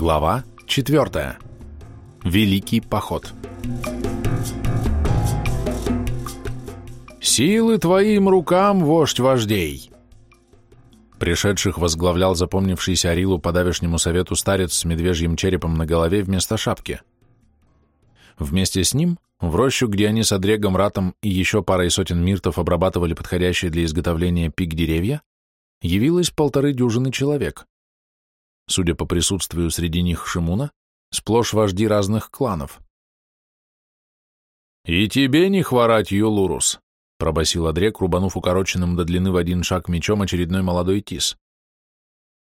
Глава 4. Великий поход. «Силы твоим рукам, вождь вождей!» Пришедших возглавлял запомнившийся Арилу по давешнему совету старец с медвежьим черепом на голове вместо шапки. Вместе с ним, в рощу, где они с Адрегом Ратом и еще парой сотен миртов обрабатывали подходящие для изготовления пик деревья, явилось полторы дюжины человек. Судя по присутствию среди них Шимуна, сплошь вожди разных кланов. «И тебе не хворать, Юлурус», — пробасил Адрек, рубанув укороченным до длины в один шаг мечом очередной молодой тис.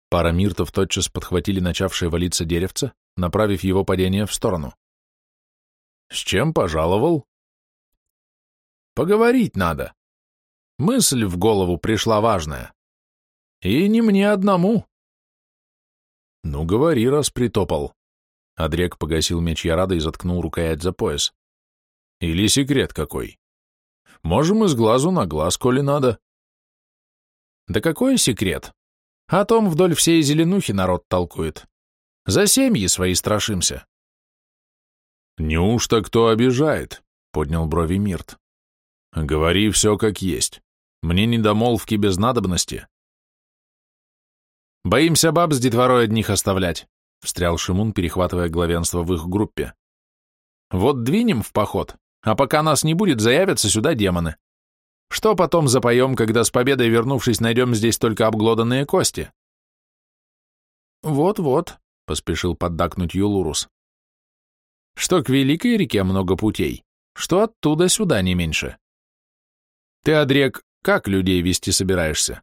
Пара миртов тотчас подхватили начавшее валиться деревце, направив его падение в сторону. «С чем пожаловал?» «Поговорить надо. Мысль в голову пришла важная. И не мне одному. Ну, говори, раз притопал. Адрек погасил меч Ярада и заткнул рукоять за пояс. Или секрет какой? Можем из глазу на глаз, коли надо. Да какой секрет? О том вдоль всей зеленухи народ толкует. За семьи свои страшимся. Неужто кто обижает? Поднял брови Мирт. Говори все как есть. Мне недомолвки без надобности. «Боимся баб с детворой одних оставлять», — встрял Шимун, перехватывая главенство в их группе. «Вот двинем в поход, а пока нас не будет, заявятся сюда демоны. Что потом запоем, когда с победой вернувшись найдем здесь только обглоданные кости?» «Вот-вот», — поспешил поддакнуть Юлурус. «Что к великой реке много путей, что оттуда сюда не меньше. Ты, Адрек, как людей вести собираешься?»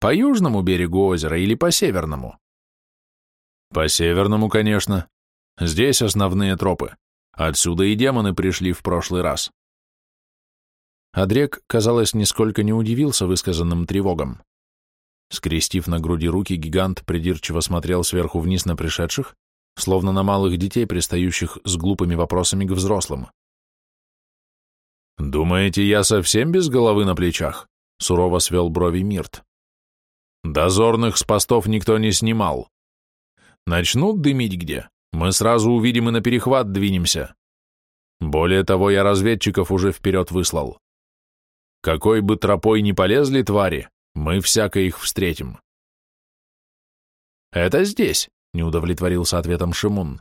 По южному берегу озера или по северному? По северному, конечно. Здесь основные тропы. Отсюда и демоны пришли в прошлый раз. Адрек, казалось, нисколько не удивился высказанным тревогам. Скрестив на груди руки, гигант придирчиво смотрел сверху вниз на пришедших, словно на малых детей, пристающих с глупыми вопросами к взрослым. «Думаете, я совсем без головы на плечах?» — сурово свел брови Мирт. Дозорных с постов никто не снимал. Начнут дымить где, мы сразу увидим и на перехват двинемся. Более того, я разведчиков уже вперед выслал. Какой бы тропой ни полезли твари, мы всяко их встретим. Это здесь, не удовлетворился ответом Шимун.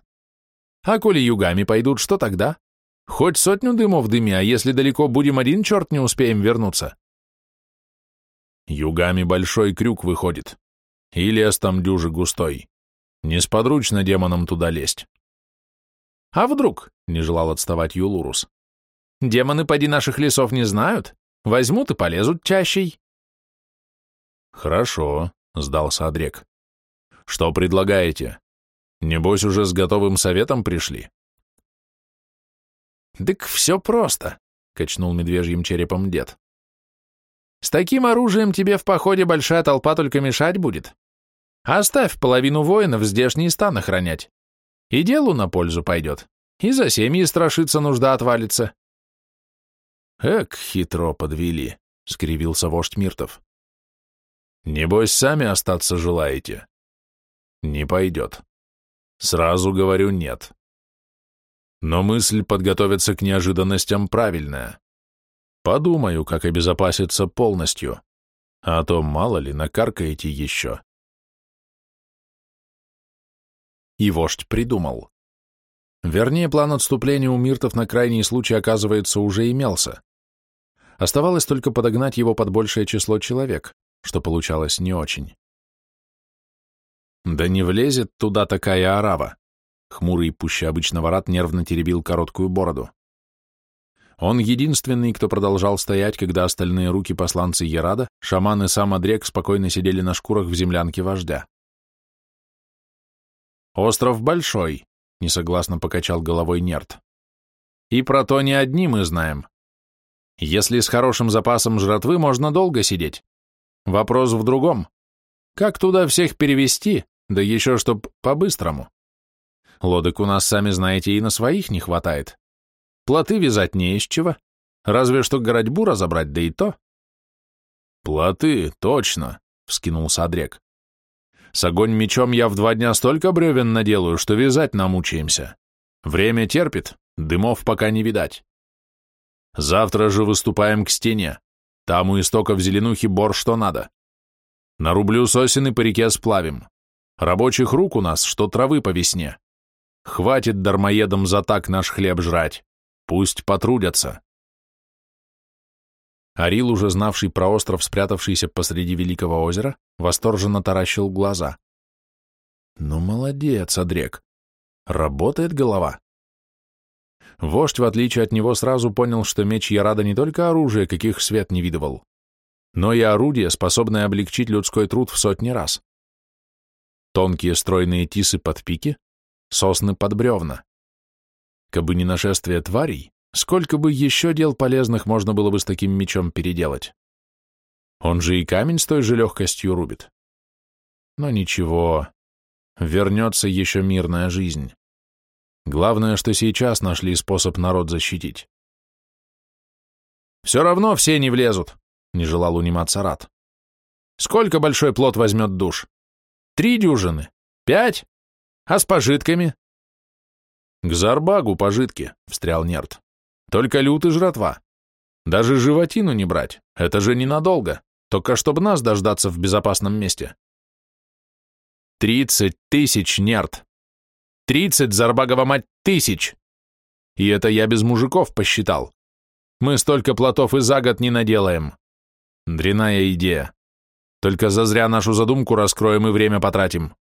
А коли югами пойдут, что тогда? Хоть сотню дымов дыми, а если далеко будем один черт не успеем вернуться. Югами большой крюк выходит. И лес там дюжи густой. Несподручно демонам туда лезть. А вдруг, — не желал отставать Юлурус, — демоны поди наших лесов не знают, возьмут и полезут чащей. Хорошо, — сдался Адрек. Что предлагаете? Небось, уже с готовым советом пришли? «Так все просто», — качнул медвежьим черепом дед. С таким оружием тебе в походе большая толпа только мешать будет. Оставь половину воинов здешний стан охранять. И делу на пользу пойдет. И за семьи страшиться нужда отвалится. Эк, хитро подвели, — скривился вождь Миртов. Небось, сами остаться желаете? Не пойдет. Сразу говорю нет. Но мысль подготовиться к неожиданностям правильная. Подумаю, как обезопаситься полностью, а то мало ли накаркаете еще. И вождь придумал. Вернее, план отступления у миртов на крайний случай, оказывается, уже имелся. Оставалось только подогнать его под большее число человек, что получалось не очень. Да не влезет туда такая арава. Хмурый, пуще обычного рад, нервно теребил короткую бороду. Он единственный, кто продолжал стоять, когда остальные руки посланцы Ярада, шаман и сам Адрек спокойно сидели на шкурах в землянке вождя. «Остров большой», — несогласно покачал головой Нерт. «И про то не одни мы знаем. Если с хорошим запасом жратвы, можно долго сидеть. Вопрос в другом. Как туда всех перевести, да еще чтоб по-быстрому? Лодок у нас, сами знаете, и на своих не хватает. Плоты вязать не из чего, разве что городьбу разобрать, да и то. Плоты, точно, вскинулся Адрек. С огонь мечом я в два дня столько бревен наделаю, что вязать намучаемся. Время терпит, дымов пока не видать. Завтра же выступаем к стене. Там у истоков зеленухи бор что надо. Нарублю сосен по реке сплавим. Рабочих рук у нас, что травы по весне. Хватит дармоедам за так наш хлеб жрать. Пусть потрудятся. Арил, уже знавший про остров, спрятавшийся посреди Великого озера, восторженно таращил глаза. Ну, молодец, Адрек. Работает голова. Вождь, в отличие от него, сразу понял, что меч Ярада не только оружие, каких свет не видывал, но и орудие, способное облегчить людской труд в сотни раз. Тонкие стройные тисы под пики, сосны под бревна. Кабы не нашествие тварей, сколько бы еще дел полезных можно было бы с таким мечом переделать. Он же и камень с той же легкостью рубит. Но ничего, вернется еще мирная жизнь. Главное, что сейчас нашли способ народ защитить. «Все равно все не влезут», — не желал униматься Рад. «Сколько большой плод возьмет душ? Три дюжины? Пять? А с пожитками?» «К Зарбагу пожитки», — встрял Нерт. «Только лютый жратва. Даже животину не брать, это же ненадолго, только чтобы нас дождаться в безопасном месте». «Тридцать тысяч, Нерт!» Тридцать, Зарбагова мать, тысяч! И это я без мужиков посчитал. Мы столько плотов и за год не наделаем. Дряная идея. Только зазря нашу задумку раскроем и время потратим.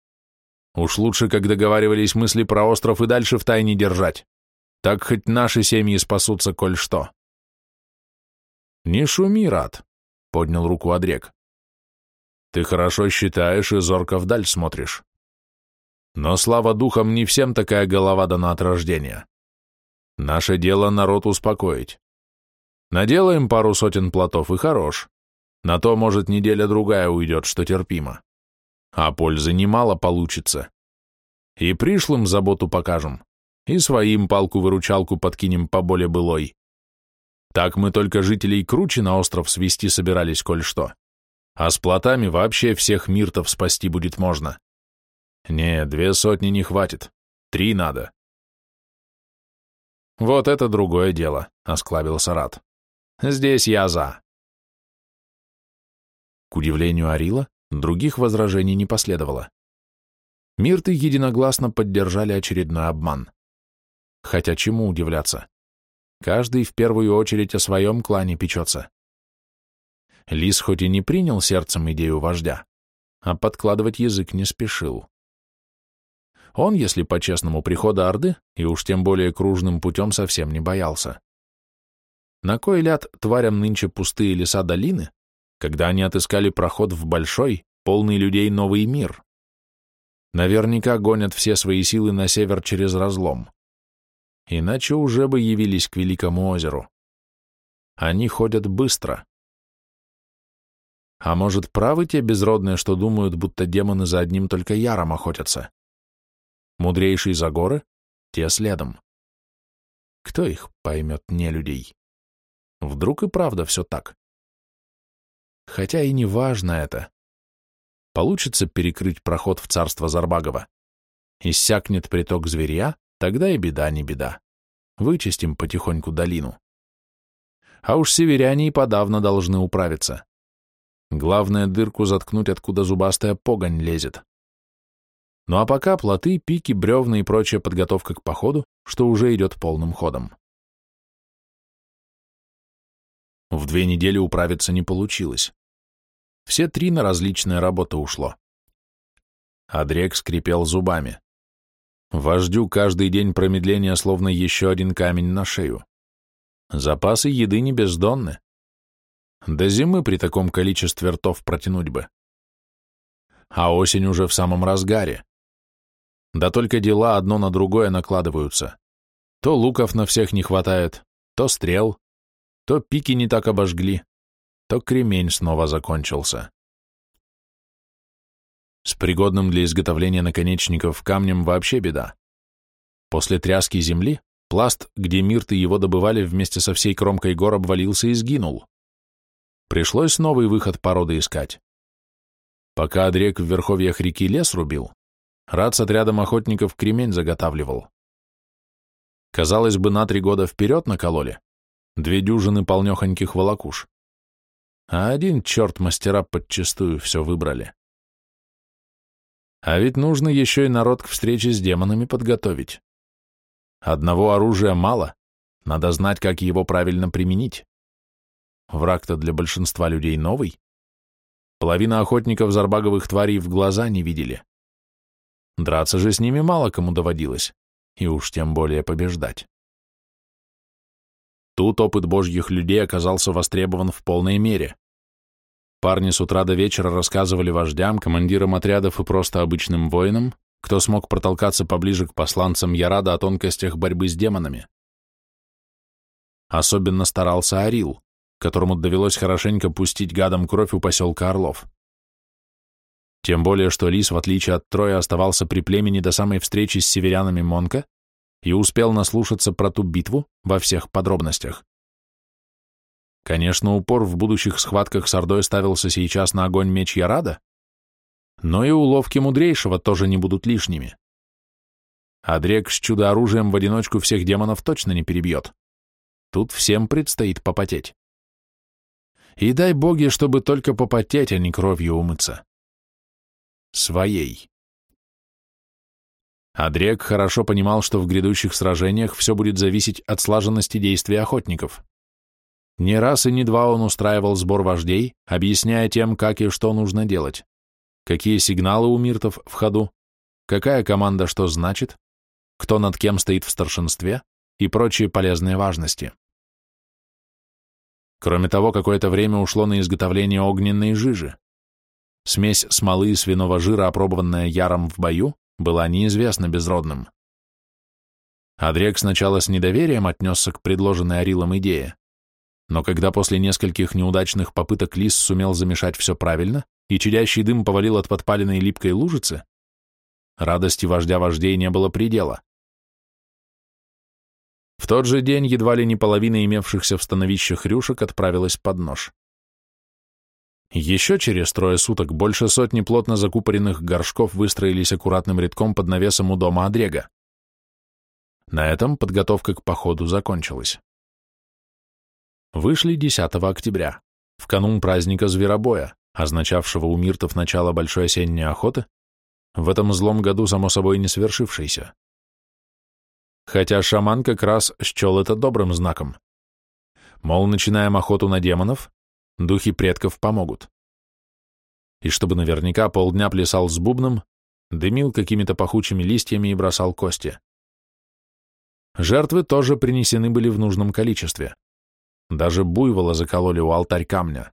Уж лучше, как договаривались мысли про остров и дальше в тайне держать. Так хоть наши семьи спасутся, коль что. Не шуми, рад, поднял руку Адрек. Ты хорошо считаешь и зорко вдаль смотришь. Но, слава духам, не всем такая голова дана от рождения. Наше дело народ успокоить. Наделаем пару сотен плотов и хорош. На то, может, неделя-другая уйдет, что терпимо. А пользы немало получится. И пришлым заботу покажем, и своим палку-выручалку подкинем по более былой. Так мы только жителей круче на остров свести собирались, коль что. А с плотами вообще всех миртов спасти будет можно. Не, две сотни не хватит. Три надо. Вот это другое дело, осклабился Рат. Здесь я за. К удивлению Арила, других возражений не последовало. Мирты единогласно поддержали очередной обман. Хотя чему удивляться? Каждый в первую очередь о своем клане печется. Лис хоть и не принял сердцем идею вождя, а подкладывать язык не спешил. Он, если по-честному, прихода Орды, и уж тем более кружным путем, совсем не боялся. На кой ляд тварям нынче пустые леса долины, когда они отыскали проход в большой, полный людей новый мир? Наверняка гонят все свои силы на север через разлом. Иначе уже бы явились к Великому озеру. Они ходят быстро. А может, правы те безродные, что думают, будто демоны за одним только яром охотятся? Мудрейший за горы, те следом. Кто их поймет, не людей? Вдруг и правда все так? Хотя и не важно это. Получится перекрыть проход в царство Зарбагова. Иссякнет приток зверя, тогда и беда не беда. Вычистим потихоньку долину. А уж северяне и подавно должны управиться. Главное дырку заткнуть, откуда зубастая погонь лезет. Ну а пока плоты, пики, бревна и прочая подготовка к походу, что уже идет полным ходом. В две недели управиться не получилось. Все три на различные работы ушло. Адрек скрипел зубами. Вождю каждый день промедления словно еще один камень на шею. Запасы еды не бездонны. До зимы при таком количестве ртов протянуть бы. А осень уже в самом разгаре. Да только дела одно на другое накладываются. То луков на всех не хватает, то стрел, то пики не так обожгли, то кремень снова закончился. С пригодным для изготовления наконечников камнем вообще беда. После тряски земли пласт, где мирты его добывали вместе со всей кромкой гор, обвалился и сгинул. Пришлось новый выход породы искать. Пока Адрек в верховьях реки лес рубил, Рад с отрядом охотников кремень заготавливал. Казалось бы, на три года вперед накололи, две дюжины полнехоньких волокуш. А один черт мастера подчистую все выбрали. А ведь нужно еще и народ к встрече с демонами подготовить. Одного оружия мало, надо знать, как его правильно применить. Враг-то для большинства людей новый. Половина охотников зарбаговых тварей в глаза не видели. Драться же с ними мало кому доводилось, и уж тем более побеждать. Тут опыт божьих людей оказался востребован в полной мере. Парни с утра до вечера рассказывали вождям, командирам отрядов и просто обычным воинам, кто смог протолкаться поближе к посланцам Ярада о тонкостях борьбы с демонами. Особенно старался Арил, которому довелось хорошенько пустить гадом кровь у поселка Орлов. Тем более, что Лис, в отличие от Троя, оставался при племени до самой встречи с северянами Монка и успел наслушаться про ту битву во всех подробностях. Конечно, упор в будущих схватках с Ордой ставился сейчас на огонь меч Ярада, но и уловки мудрейшего тоже не будут лишними. Адрек с чудо-оружием в одиночку всех демонов точно не перебьет. Тут всем предстоит попотеть. И дай боги, чтобы только попотеть, а не кровью умыться. Своей. Адрек хорошо понимал, что в грядущих сражениях все будет зависеть от слаженности действий охотников. Не раз и не два он устраивал сбор вождей, объясняя тем, как и что нужно делать, какие сигналы у миртов в ходу, какая команда что значит, кто над кем стоит в старшинстве и прочие полезные важности. Кроме того, какое-то время ушло на изготовление огненной жижи. Смесь смолы и свиного жира, опробованная Яром в бою, была неизвестна безродным. Адрек сначала с недоверием отнесся к предложенной Арилом идее, но когда после нескольких неудачных попыток Лис сумел замешать все правильно, и чадящий дым повалил от подпаленной липкой лужицы, радости вождя вождей не было предела. В тот же день едва ли не половина имевшихся в становищах рюшек отправилась под нож. Еще через трое суток больше сотни плотно закупоренных горшков выстроились аккуратным рядком под навесом у дома Адрега. На этом подготовка к походу закончилась. Вышли 10 октября, в канун праздника Зверобоя, означавшего у миртов начало большой осенней охоты, в этом злом году, само собой, не свершившейся. Хотя шаман как раз счел это добрым знаком. Мол, начинаем охоту на демонов, духи предков помогут. И чтобы наверняка полдня плясал с бубном, дымил какими-то пахучими листьями и бросал кости. Жертвы тоже принесены были в нужном количестве. Даже буйвола закололи у алтарь камня.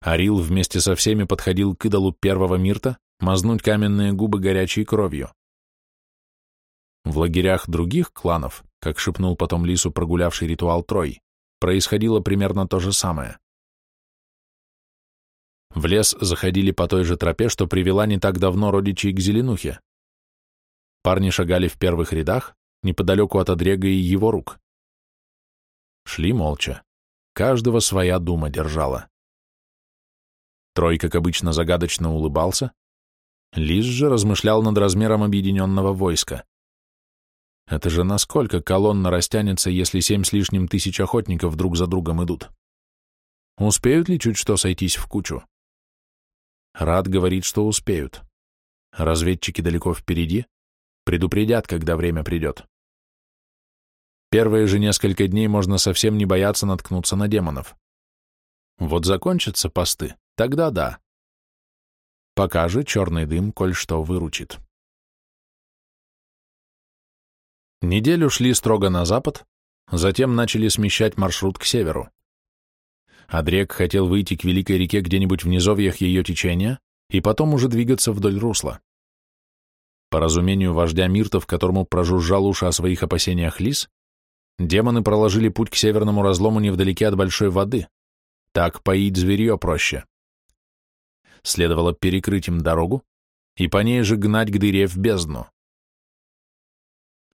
Арил вместе со всеми подходил к идолу первого мирта, мазнуть каменные губы горячей кровью. В лагерях других кланов, как шепнул потом Лису прогулявший ритуал Трой, происходило примерно то же самое. В лес заходили по той же тропе, что привела не так давно родичей к Зеленухе. Парни шагали в первых рядах, неподалеку от Одрега и его рук. Шли молча. Каждого своя дума держала. Трой, как обычно, загадочно улыбался. Лис же размышлял над размером объединенного войска. Это же насколько колонна растянется, если семь с лишним тысяч охотников друг за другом идут? Успеют ли чуть что сойтись в кучу? Рад говорит, что успеют. Разведчики далеко впереди, предупредят, когда время придет. Первые же несколько дней можно совсем не бояться наткнуться на демонов. Вот закончатся посты, тогда да. Пока же черный дым, коль что, выручит. Неделю шли строго на запад, затем начали смещать маршрут к северу. Адрек хотел выйти к Великой реке где-нибудь в низовьях ее течения и потом уже двигаться вдоль русла. По разумению вождя Миртов, которому прожужжал уши о своих опасениях лис, демоны проложили путь к северному разлому невдалеке от большой воды. Так поить зверье проще. Следовало перекрыть им дорогу и по ней же гнать к дыре в бездну.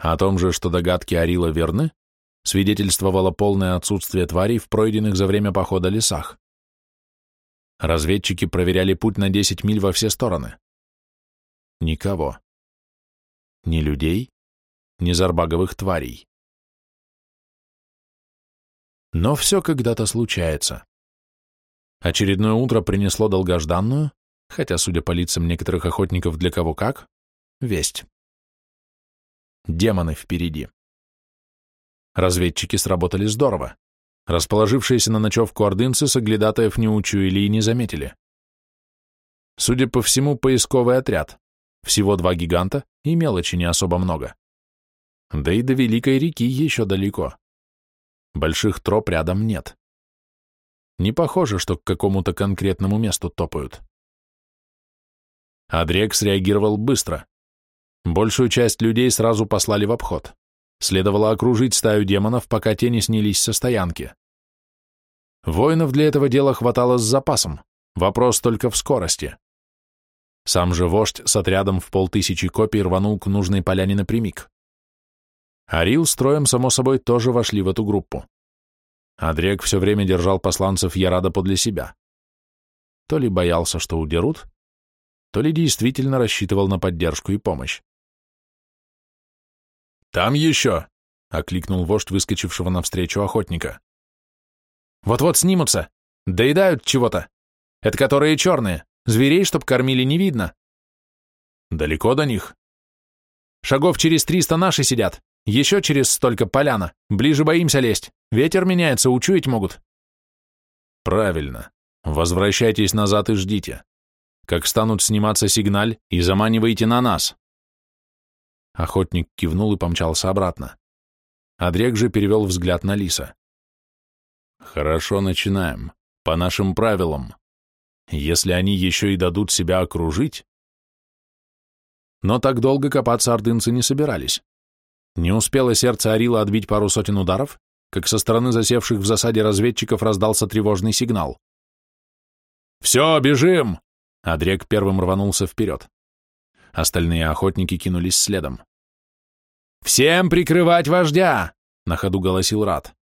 О том же, что догадки Арила верны, свидетельствовало полное отсутствие тварей в пройденных за время похода лесах. Разведчики проверяли путь на 10 миль во все стороны. Никого. Ни людей, ни зарбаговых тварей. Но все когда-то случается. Очередное утро принесло долгожданную, хотя, судя по лицам некоторых охотников для кого как, весть. Демоны впереди. Разведчики сработали здорово. Расположившиеся на ночевку ордынцы соглядатаев не учуяли и не заметили. Судя по всему, поисковый отряд. Всего два гиганта и мелочи не особо много. Да и до Великой реки еще далеко. Больших троп рядом нет. Не похоже, что к какому-то конкретному месту топают. Адрек среагировал быстро. Большую часть людей сразу послали в обход. Следовало окружить стаю демонов, пока те не снялись со стоянки. Воинов для этого дела хватало с запасом. Вопрос только в скорости. Сам же вождь с отрядом в полтысячи копий рванул к нужной поляне напрямик. Арил с троем, само собой, тоже вошли в эту группу. Адрек все время держал посланцев Ярада подле себя. То ли боялся, что удерут, то ли действительно рассчитывал на поддержку и помощь. «Там еще!» — окликнул вождь выскочившего навстречу охотника. «Вот-вот снимутся! Доедают чего-то! Это которые черные! Зверей, чтоб кормили, не видно!» «Далеко до них?» «Шагов через триста наши сидят, еще через столько поляна, ближе боимся лезть, ветер меняется, учуять могут». «Правильно. Возвращайтесь назад и ждите. Как станут сниматься сигналь, и заманивайте на нас». Охотник кивнул и помчался обратно. Адрек же перевел взгляд на Лиса. «Хорошо, начинаем. По нашим правилам. Если они еще и дадут себя окружить...» Но так долго копаться ордынцы не собирались. Не успело сердце Арила отбить пару сотен ударов, как со стороны засевших в засаде разведчиков раздался тревожный сигнал. «Все, бежим!» Адрек первым рванулся вперед. Остальные охотники кинулись следом. «Всем прикрывать вождя!» — на ходу голосил Рат.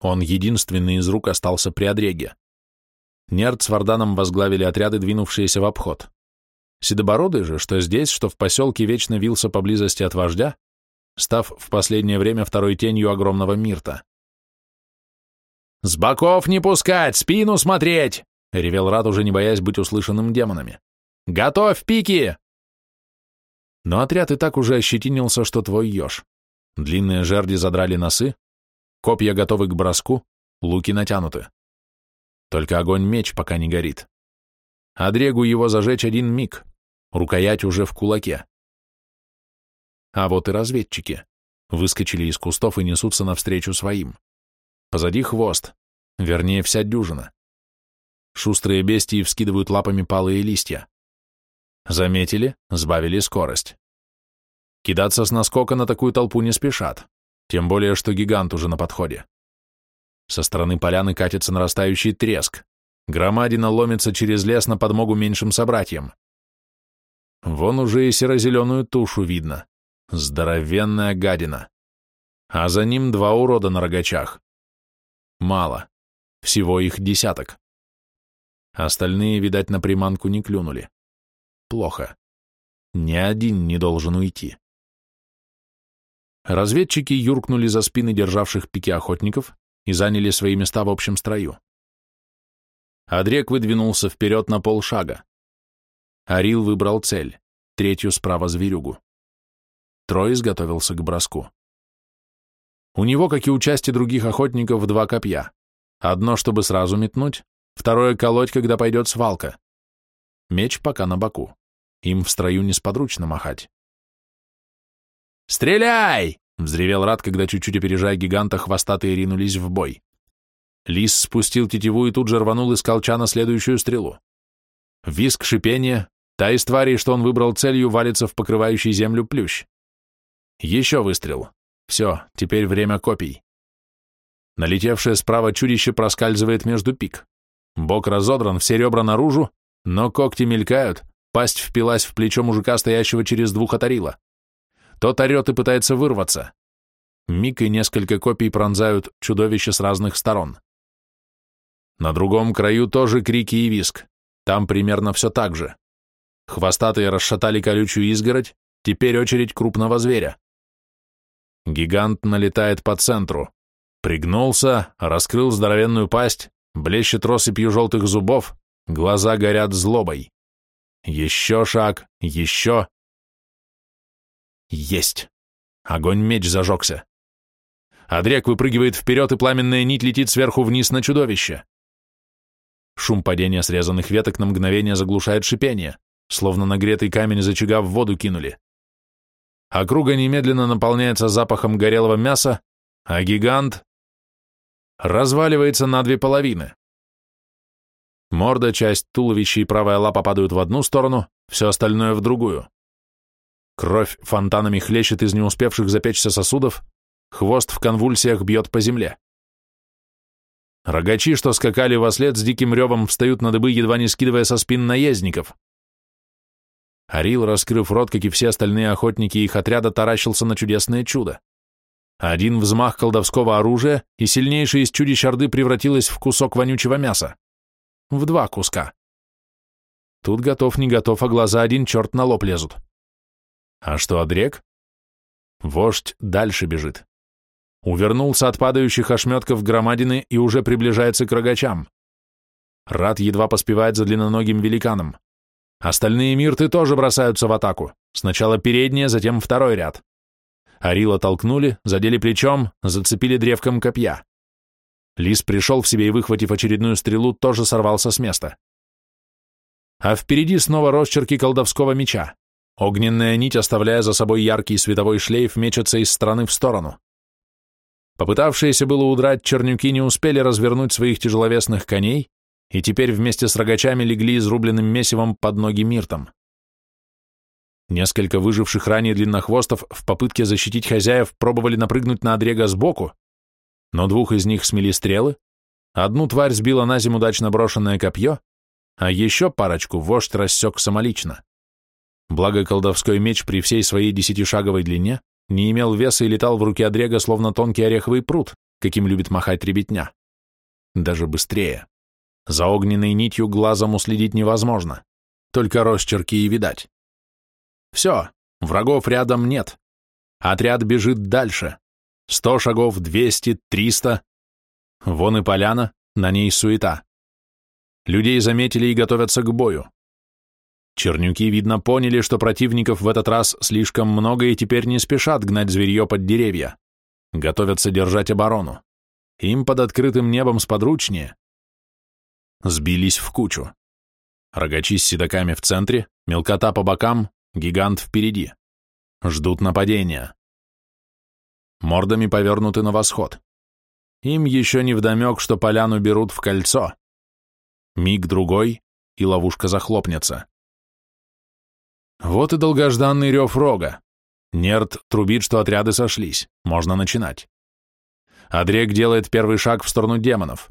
Он единственный из рук остался при Адреге. Нерд с Варданом возглавили отряды, двинувшиеся в обход. Седобородый же, что здесь, что в поселке вечно вился поблизости от вождя, став в последнее время второй тенью огромного Мирта. «С боков не пускать, спину смотреть!» — ревел Рад, уже не боясь быть услышанным демонами. «Готовь пики!» Но отряд и так уже ощетинился, что твой еж. Длинные жерди задрали носы, копья готовы к броску, луки натянуты. Только огонь-меч пока не горит. А дрегу его зажечь один миг, рукоять уже в кулаке. А вот и разведчики. Выскочили из кустов и несутся навстречу своим. Позади хвост, вернее, вся дюжина. Шустрые бестии вскидывают лапами палые листья. Заметили, сбавили скорость. Кидаться с наскока на такую толпу не спешат, тем более, что гигант уже на подходе. Со стороны поляны катится нарастающий треск. Громадина ломится через лес на подмогу меньшим собратьям. Вон уже и серо-зеленую тушу видно. Здоровенная гадина. А за ним два урода на рогачах. Мало. Всего их десяток. Остальные, видать, на приманку не клюнули. Плохо. Ни один не должен уйти. Разведчики юркнули за спины державших пики охотников и заняли свои места в общем строю. Адрек выдвинулся вперед на полшага. Арил выбрал цель, третью справа зверюгу. Трой изготовился к броску. У него, как и у части других охотников, два копья. Одно, чтобы сразу метнуть, второе — колоть, когда пойдет свалка. Меч пока на боку. Им в строю несподручно махать. «Стреляй!» — взревел Рад, когда, чуть-чуть опережая гиганта, хвостатые ринулись в бой. Лис спустил тетиву и тут же рванул из колчана следующую стрелу. Виск, шипение, та из тварей, что он выбрал целью, валится в покрывающий землю плющ. Еще выстрел. Все, теперь время копий. Налетевшее справа чудище проскальзывает между пик. Бок разодран, все ребра наружу, но когти мелькают, Пасть впилась в плечо мужика, стоящего через двух от Тот орет и пытается вырваться. Миг и несколько копий пронзают чудовище с разных сторон. На другом краю тоже крики и виск. Там примерно все так же. Хвостатые расшатали колючую изгородь, теперь очередь крупного зверя. Гигант налетает по центру. Пригнулся, раскрыл здоровенную пасть, блещет россыпью желтых зубов, глаза горят злобой. Еще шаг, еще. Есть. Огонь-меч зажегся. Адрек выпрыгивает вперед, и пламенная нить летит сверху вниз на чудовище. Шум падения срезанных веток на мгновение заглушает шипение, словно нагретый камень из очага в воду кинули. Округа немедленно наполняется запахом горелого мяса, а гигант разваливается на две половины. Морда, часть туловища и правая лапа падают в одну сторону, все остальное в другую. Кровь фонтанами хлещет из не успевших запечься сосудов, хвост в конвульсиях бьет по земле. Рогачи, что скакали во след с диким ревом, встают на дыбы, едва не скидывая со спин наездников. Арил, раскрыв рот, как и все остальные охотники их отряда, таращился на чудесное чудо. Один взмах колдовского оружия, и сильнейшая из чудищ Орды превратилась в кусок вонючего мяса. В два куска. Тут готов не готов, а глаза один черт на лоб лезут. А что, Адрек? Вождь дальше бежит. Увернулся от падающих ошметков громадины и уже приближается к рогачам. Рад едва поспевает за длинноногим великаном. Остальные мирты тоже бросаются в атаку. Сначала передние, затем второй ряд. Арила толкнули, задели плечом, зацепили древком копья. Лис пришел в себе и, выхватив очередную стрелу, тоже сорвался с места. А впереди снова росчерки колдовского меча. Огненная нить, оставляя за собой яркий световой шлейф, мечется из стороны в сторону. Попытавшиеся было удрать чернюки не успели развернуть своих тяжеловесных коней и теперь вместе с рогачами легли изрубленным месивом под ноги миртом. Несколько выживших ранее длиннохвостов в попытке защитить хозяев пробовали напрыгнуть на Адрега сбоку, но двух из них смели стрелы, одну тварь сбила на зиму удачно брошенное копье, а еще парочку вождь рассек самолично. Благо колдовской меч при всей своей десятишаговой длине не имел веса и летал в руке Адрега словно тонкий ореховый пруд, каким любит махать ребятня. Даже быстрее. За огненной нитью глазом уследить невозможно, только росчерки и видать. Все, врагов рядом нет. Отряд бежит дальше. Сто шагов, двести, триста. Вон и поляна, на ней суета. Людей заметили и готовятся к бою. Чернюки, видно, поняли, что противников в этот раз слишком много и теперь не спешат гнать зверье под деревья. Готовятся держать оборону. Им под открытым небом сподручнее. Сбились в кучу. Рогачи с седоками в центре, мелкота по бокам, гигант впереди. Ждут нападения. Мордами повернуты на восход. Им еще не вдомек, что поляну берут в кольцо. Миг-другой, и ловушка захлопнется. Вот и долгожданный рев рога. Нерд трубит, что отряды сошлись. Можно начинать. Адрек делает первый шаг в сторону демонов.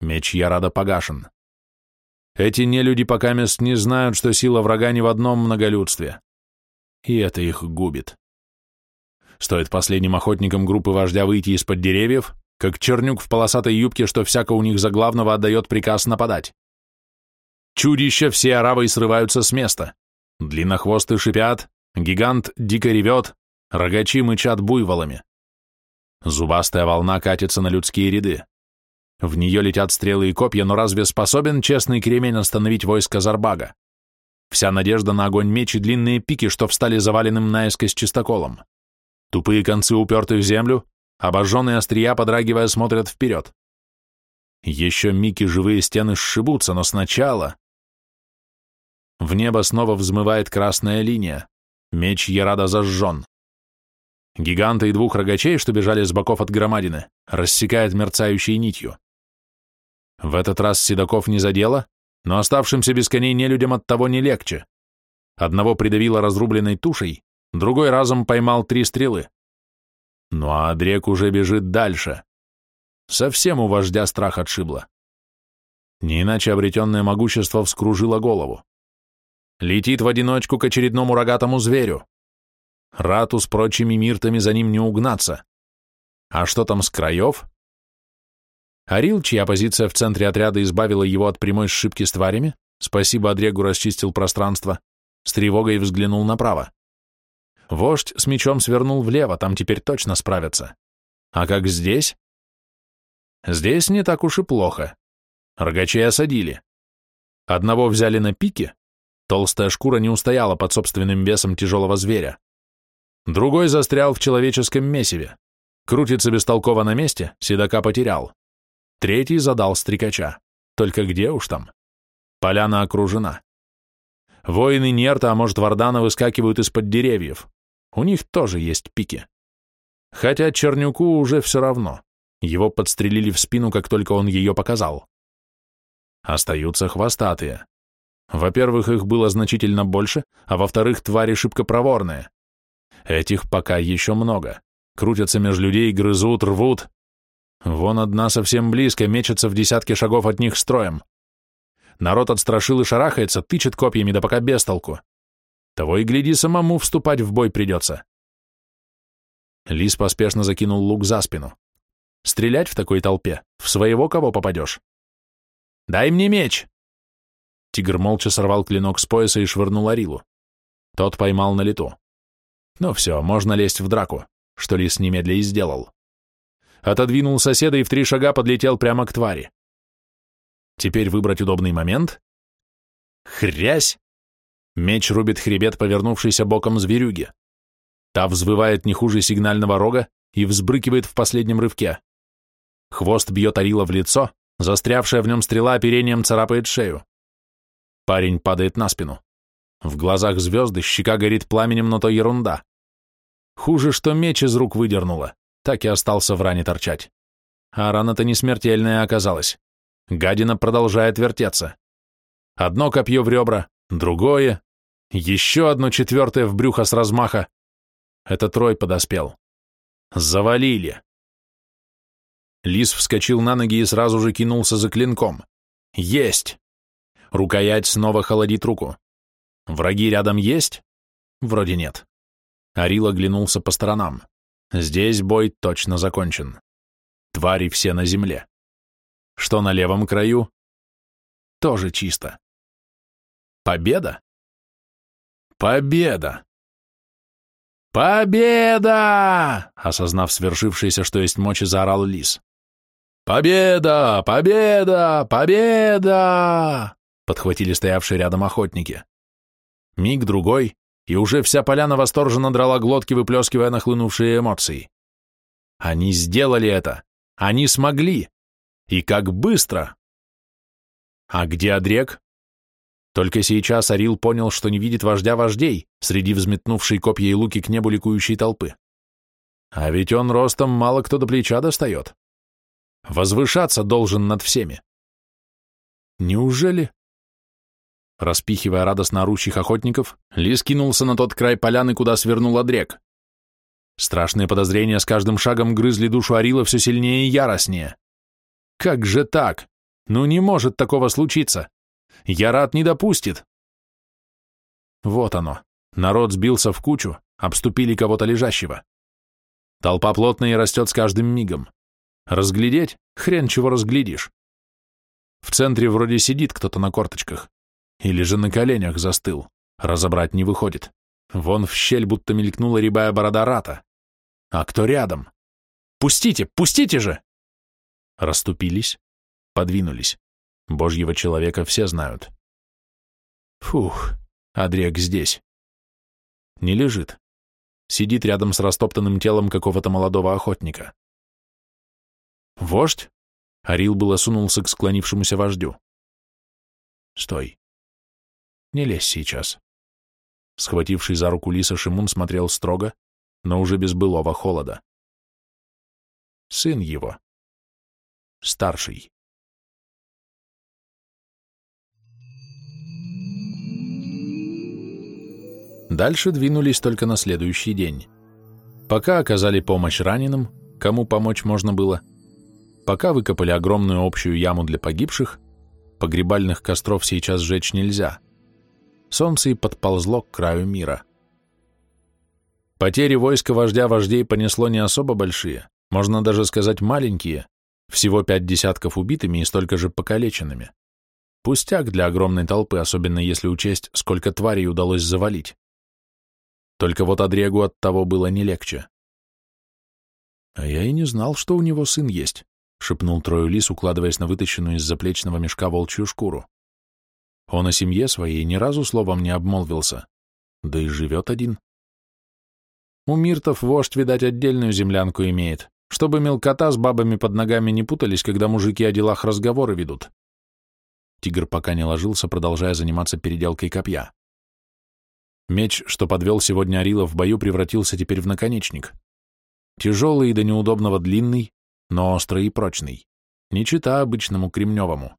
Меч Ярада погашен. Эти нелюди пока мест не знают, что сила врага не в одном многолюдстве. И это их губит. Стоит последним охотникам группы вождя выйти из-под деревьев, как чернюк в полосатой юбке, что всяко у них за главного отдает приказ нападать. Чудища все оравой срываются с места. Длиннохвосты шипят, гигант дико ревет, рогачи мычат буйволами. Зубастая волна катится на людские ряды. В нее летят стрелы и копья, но разве способен честный кремень остановить войско Зарбага? Вся надежда на огонь меч и длинные пики, что встали заваленным наискось чистоколом. Тупые концы уперты в землю, обожженные острия, подрагивая, смотрят вперед. Еще миг и живые стены сшибутся, но сначала... В небо снова взмывает красная линия. Меч Ярада зажжен. Гиганта и двух рогачей, что бежали с боков от громадины, рассекает мерцающей нитью. В этот раз седаков не задело, но оставшимся без коней нелюдям от того не легче. Одного придавило разрубленной тушей, другой разом поймал три стрелы. Ну а Адрек уже бежит дальше. Совсем у вождя страх отшибло. Не иначе обретенное могущество вскружило голову. Летит в одиночку к очередному рогатому зверю. Рату с прочими миртами за ним не угнаться. А что там с краев? Арил, чья позиция в центре отряда избавила его от прямой сшибки с тварями, спасибо Адрегу расчистил пространство, с тревогой взглянул направо. Вождь с мечом свернул влево, там теперь точно справятся. А как здесь? Здесь не так уж и плохо. Рогачей осадили. Одного взяли на пике, толстая шкура не устояла под собственным весом тяжелого зверя. Другой застрял в человеческом месиве. Крутится бестолково на месте, седока потерял. Третий задал стрекача. Только где уж там? Поляна окружена. Воины Нерта, а может Вардана, выскакивают из-под деревьев. У них тоже есть пики. Хотя Чернюку уже все равно. Его подстрелили в спину, как только он ее показал. Остаются хвостатые. Во-первых, их было значительно больше, а во-вторых, твари шибко проворные. Этих пока еще много. Крутятся между людей, грызут, рвут. Вон одна совсем близко, мечется в десятке шагов от них строем. Народ отстрашил и шарахается, тычет копьями, да пока без толку. Того и гляди, самому вступать в бой придется. Лис поспешно закинул лук за спину. Стрелять в такой толпе, в своего кого попадешь. «Дай мне меч!» Тигр молча сорвал клинок с пояса и швырнул Арилу. Тот поймал на лету. Ну все, можно лезть в драку, что лис немедля и сделал. Отодвинул соседа и в три шага подлетел прямо к твари. Теперь выбрать удобный момент. Хрясь! Меч рубит хребет, повернувшийся боком зверюги. Та взвывает не хуже сигнального рога и взбрыкивает в последнем рывке. Хвост бьет Арила в лицо, застрявшая в нем стрела оперением царапает шею. Парень падает на спину. В глазах звезды, щека горит пламенем, но то ерунда. Хуже, что меч из рук выдернула, так и остался в ране торчать. А рана-то не смертельная оказалась. Гадина продолжает вертеться. Одно копье в ребра, другое, еще одно четвертое в брюхо с размаха. Это трой подоспел. Завалили. Лис вскочил на ноги и сразу же кинулся за клинком. Есть! Рукоять снова холодит руку. Враги рядом есть? Вроде нет. Арил оглянулся по сторонам. Здесь бой точно закончен. Твари все на земле. Что на левом краю? Тоже чисто. Победа? Победа! «Победа!» — осознав свершившееся, что есть мочи, заорал лис. «Победа! Победа! Победа!» — подхватили стоявшие рядом охотники. Миг другой, и уже вся поляна восторженно драла глотки, выплескивая нахлынувшие эмоции. Они сделали это! Они смогли! И как быстро! А где Одрек? Только сейчас Арил понял, что не видит вождя вождей среди взметнувшей копья и луки к небу ликующей толпы. А ведь он ростом мало кто до плеча достает. Возвышаться должен над всеми. Неужели? Распихивая радостно орущих охотников, Лис кинулся на тот край поляны, куда свернул Одрек. Страшные подозрения с каждым шагом грызли душу Арила все сильнее и яростнее. Как же так? Ну не может такого случиться. Ярат не допустит. Вот оно. Народ сбился в кучу, обступили кого-то лежащего. Толпа плотная и растет с каждым мигом. Разглядеть? Хрен чего разглядишь. В центре вроде сидит кто-то на корточках. Или же на коленях застыл. Разобрать не выходит. Вон в щель будто мелькнула рябая борода рата. А кто рядом? Пустите, пустите же! Раступились, подвинулись. Божьего человека все знают. Фух, Адрек здесь. Не лежит. Сидит рядом с растоптанным телом какого-то молодого охотника. Вождь? Арил было сунулся к склонившемуся вождю. Стой. Не лезь сейчас. Схвативший за руку лиса Шимун смотрел строго, но уже без былого холода. Сын его. Старший. Дальше двинулись только на следующий день. Пока оказали помощь раненым, кому помочь можно было, пока выкопали огромную общую яму для погибших, погребальных костров сейчас сжечь нельзя. Солнце и подползло к краю мира. Потери войска вождя вождей понесло не особо большие, можно даже сказать маленькие, Всего пять десятков убитыми и столько же покалеченными. Пустяк для огромной толпы, особенно если учесть, сколько тварей удалось завалить. Только вот Адрегу от того было не легче. «А я и не знал, что у него сын есть», — шепнул Трою Лис, укладываясь на вытащенную из заплечного мешка волчью шкуру. Он о семье своей ни разу словом не обмолвился, да и живет один. У Миртов вождь, видать, отдельную землянку имеет, чтобы мелкота с бабами под ногами не путались, когда мужики о делах разговоры ведут. Тигр пока не ложился, продолжая заниматься переделкой копья. Меч, что подвел сегодня Арила в бою, превратился теперь в наконечник. Тяжелый и до неудобного длинный, но острый и прочный. Не чита обычному кремневому.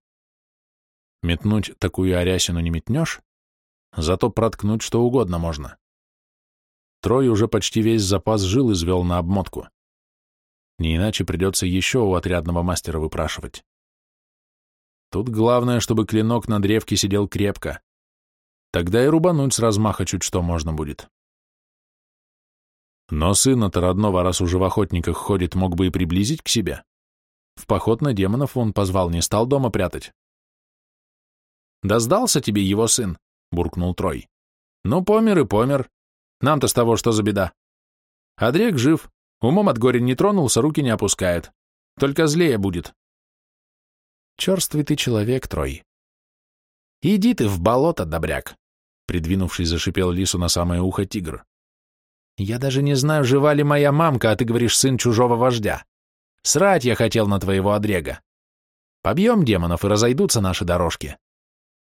Метнуть такую арясину не метнешь, зато проткнуть что угодно можно. Трой уже почти весь запас жил извел на обмотку. Не иначе придется еще у отрядного мастера выпрашивать. Тут главное, чтобы клинок на древке сидел крепко. Тогда и рубануть с размаха чуть что можно будет. Но сына-то родного, раз уже в охотниках ходит, мог бы и приблизить к себе. В поход на демонов он позвал, не стал дома прятать. «Да сдался тебе его сын», — буркнул Трой. «Ну, помер и помер. Нам-то с того, что за беда. Адрек жив, умом от горя не тронулся, руки не опускает. Только злее будет. Черствый ты человек, Трой. Иди ты в болото, добряк, придвинувшись, зашипел лису на самое ухо тигр. Я даже не знаю, жива ли моя мамка, а ты говоришь, сын чужого вождя. Срать я хотел на твоего Адрега. Побьем демонов, и разойдутся наши дорожки.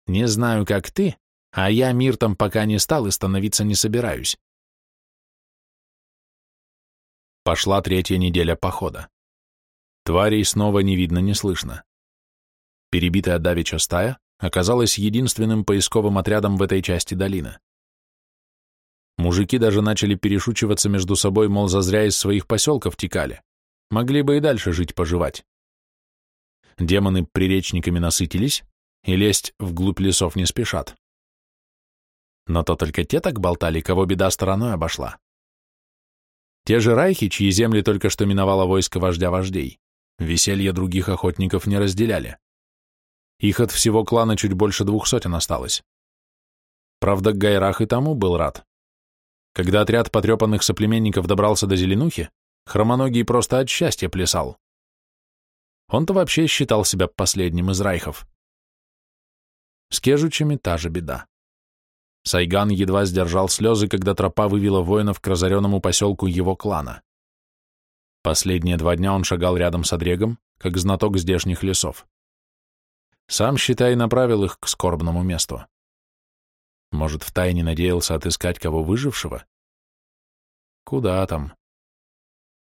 Не знаю, как ты, а я Миртом пока не стал и становиться не собираюсь. Пошла третья неделя похода. Тварей снова не видно, не слышно. Перебитая давеча стая оказалась единственным поисковым отрядом в этой части долины. Мужики даже начали перешучиваться между собой, мол, зазря из своих поселков текали. Могли бы и дальше жить-поживать. Демоны приречниками насытились и лезть вглубь лесов не спешат. Но то только те так болтали, кого беда стороной обошла. Те же райхи, чьи земли только что миновало войско вождя вождей, веселье других охотников не разделяли. Их от всего клана чуть больше двух сотен осталось. Правда, Гайрах и тому был рад. Когда отряд потрепанных соплеменников добрался до Зеленухи, Хромоногий просто от счастья плясал. Он-то вообще считал себя последним из райхов. С кежучами та же беда. Сайган едва сдержал слезы, когда тропа вывела воинов к разоренному поселку его клана. Последние два дня он шагал рядом с Одрегом, как знаток здешних лесов. Сам, считай, направил их к скорбному месту. Может, втайне надеялся отыскать кого выжившего? Куда там?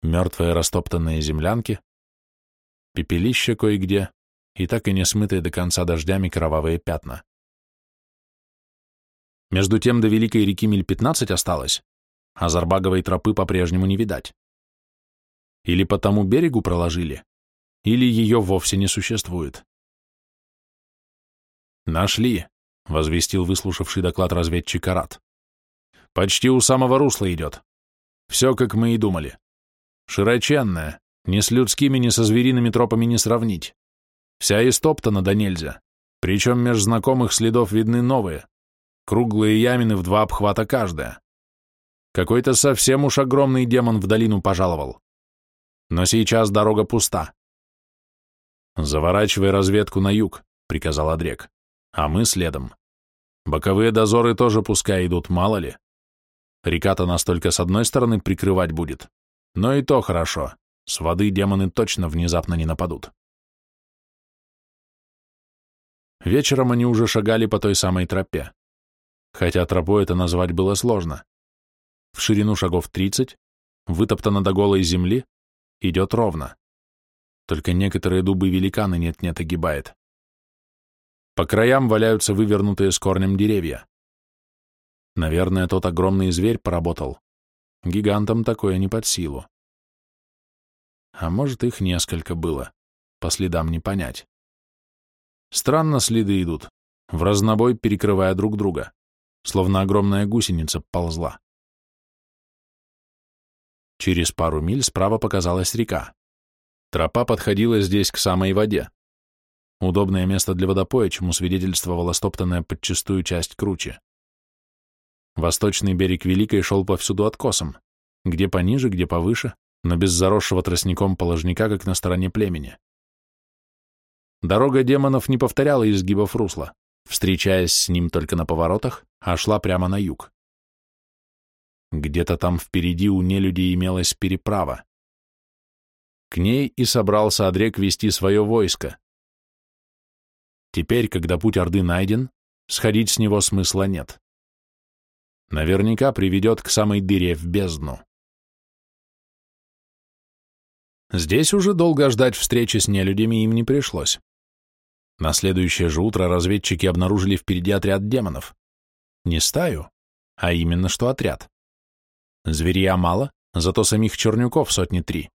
Мертвые растоптанные землянки, пепелище кое-где и так и не смытые до конца дождями кровавые пятна. Между тем до Великой реки миль 15 осталось, а Зарбаговой тропы по-прежнему не видать. Или по тому берегу проложили, или ее вовсе не существует. «Нашли», — возвестил выслушавший доклад разведчик Арат. «Почти у самого русла идет. Все, как мы и думали. Широченная, ни с людскими, ни со звериными тропами не сравнить. Вся истоптана да нельзя, причем меж знакомых следов видны новые. Круглые ямины в два обхвата каждая. Какой-то совсем уж огромный демон в долину пожаловал. Но сейчас дорога пуста. «Заворачивай разведку на юг», — приказал Адрек, — «а мы следом. Боковые дозоры тоже пускай идут, мало ли. Река-то нас только с одной стороны прикрывать будет, но и то хорошо, с воды демоны точно внезапно не нападут». Вечером они уже шагали по той самой тропе хотя тропой это назвать было сложно. В ширину шагов 30, вытоптана до голой земли, идет ровно. Только некоторые дубы великаны нет-нет огибает. По краям валяются вывернутые с корнем деревья. Наверное, тот огромный зверь поработал. Гигантам такое не под силу. А может, их несколько было, по следам не понять. Странно следы идут, в разнобой перекрывая друг друга словно огромная гусеница ползла. Через пару миль справа показалась река. Тропа подходила здесь к самой воде. Удобное место для водопоя, чему свидетельствовала стоптанная подчистую часть круче. Восточный берег Великой шел повсюду откосом, где пониже, где повыше, но без заросшего тростником положника, как на стороне племени. Дорога демонов не повторяла изгибов русла, встречаясь с ним только на поворотах, а шла прямо на юг. Где-то там впереди у нелюдей имелась переправа. К ней и собрался Адрек вести свое войско. Теперь, когда путь Орды найден, сходить с него смысла нет. Наверняка приведет к самой дыре в бездну. Здесь уже долго ждать встречи с нелюдями им не пришлось. На следующее же утро разведчики обнаружили впереди отряд демонов. Не стаю, а именно что отряд. Зверя мало, зато самих чернюков сотни три.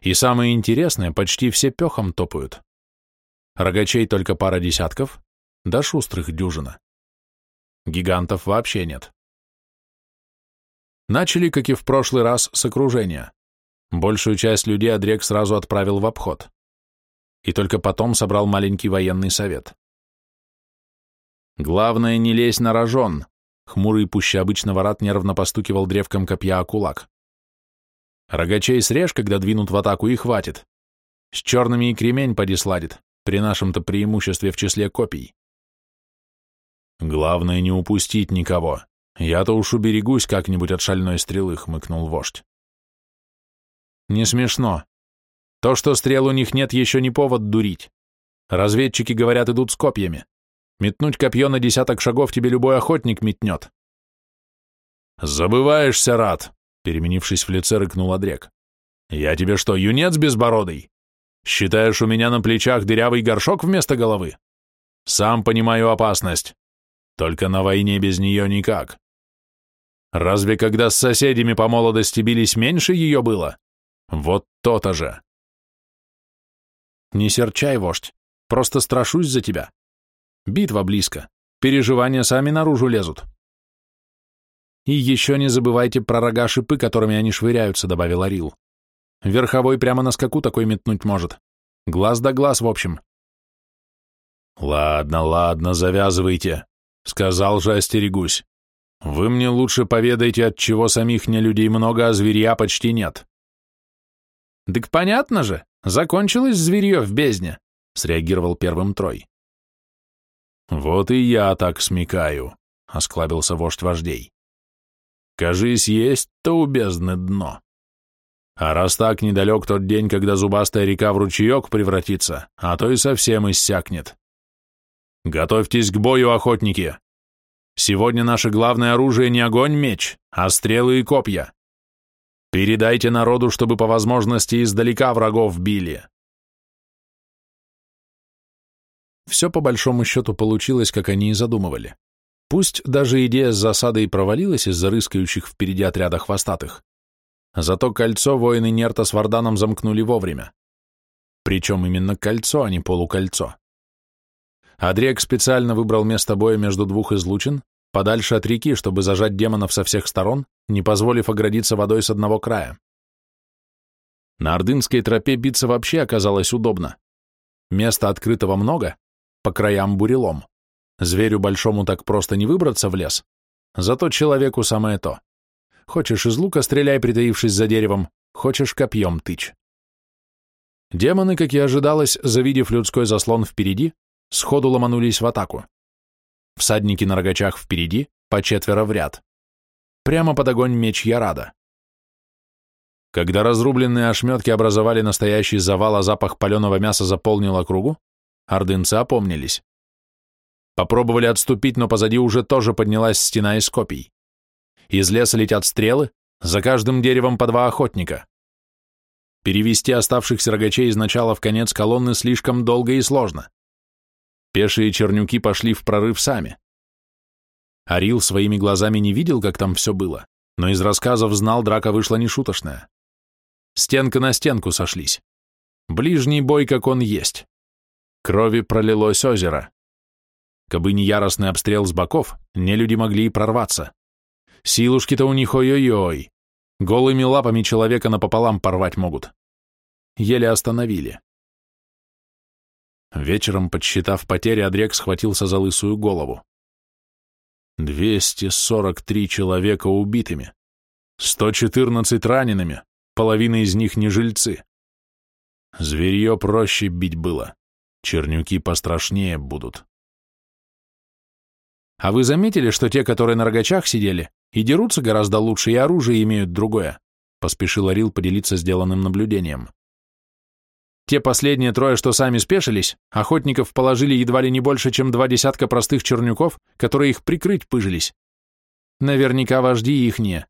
И самое интересное, почти все пехом топают. Рогачей только пара десятков, да шустрых дюжина. Гигантов вообще нет. Начали, как и в прошлый раз, с окружения. Большую часть людей Адрек сразу отправил в обход. И только потом собрал маленький военный совет. Главное, не лезь на рожон. Хмурый пуще обычного рад нервно постукивал древком копья о кулак. Рогачей срежь, когда двинут в атаку, и хватит. С черными и кремень поди сладит, при нашем-то преимуществе в числе копий. Главное, не упустить никого. Я-то уж уберегусь как-нибудь от шальной стрелы, хмыкнул вождь. Не смешно. То, что стрел у них нет, еще не повод дурить. Разведчики, говорят, идут с копьями. Метнуть копье на десяток шагов тебе любой охотник метнет. Забываешься, рад, переменившись в лице, рыкнул Одрек. Я тебе что, юнец безбородый? Считаешь, у меня на плечах дырявый горшок вместо головы? Сам понимаю опасность. Только на войне без нее никак. Разве когда с соседями по молодости бились, меньше ее было? Вот то-то же. Не серчай, вождь, просто страшусь за тебя. Битва близко, переживания сами наружу лезут. И еще не забывайте про рога шипы, которыми они швыряются, добавил Арил. Верховой прямо на скаку такой метнуть может. Глаз да глаз, в общем. Ладно, ладно, завязывайте. Сказал же, остерегусь. Вы мне лучше поведайте, от чего самих не людей много, а зверья почти нет. «Так понятно же, закончилось зверье в бездне», — среагировал первым Трой. «Вот и я так смекаю», — осклабился вождь вождей. «Кажись, есть-то у бездны дно. А раз так недалек тот день, когда зубастая река в ручеек превратится, а то и совсем иссякнет. Готовьтесь к бою, охотники. Сегодня наше главное оружие не огонь-меч, а стрелы и копья. Передайте народу, чтобы по возможности издалека врагов били. Все по большому счету получилось, как они и задумывали. Пусть даже идея с засадой провалилась из-за рыскающих впереди отряда хвостатых, зато кольцо воины Нерта с Варданом замкнули вовремя. Причем именно кольцо, а не полукольцо. Адрек специально выбрал место боя между двух излучин, подальше от реки, чтобы зажать демонов со всех сторон, не позволив оградиться водой с одного края. На Ордынской тропе биться вообще оказалось удобно. Места открытого много, по краям бурелом. Зверю большому так просто не выбраться в лес, зато человеку самое то. Хочешь из лука стреляй, притаившись за деревом, хочешь копьем тычь. Демоны, как и ожидалось, завидев людской заслон впереди, сходу ломанулись в атаку. Всадники на рогачах впереди, по четверо в ряд. Прямо под огонь меч Ярада. Когда разрубленные ошметки образовали настоящий завал, а запах паленого мяса заполнил округу, ордынцы опомнились. Попробовали отступить, но позади уже тоже поднялась стена из копий. Из леса летят стрелы, за каждым деревом по два охотника. Перевести оставшихся рогачей из начала в конец колонны слишком долго и сложно. Пешие чернюки пошли в прорыв сами. Арил своими глазами не видел, как там все было, но из рассказов знал, драка вышла нешуточная. Стенка на стенку сошлись. Ближний бой, как он есть. Крови пролилось озеро. Кабы не яростный обстрел с боков, не люди могли и прорваться. Силушки-то у них ой-ой-ой. Голыми лапами человека напополам порвать могут. еле остановили. Вечером, подсчитав потери, Адрек схватился за лысую голову. 243 человека убитыми, 114 ранеными, половина из них не жильцы. Зверье проще бить было, чернюки пострашнее будут. А вы заметили, что те, которые на рогачах сидели, и дерутся гораздо лучше, и оружие имеют другое? Поспешил Арил поделиться сделанным наблюдением. Те последние трое, что сами спешились, охотников положили едва ли не больше, чем два десятка простых чернюков, которые их прикрыть пыжились. Наверняка вожди их не.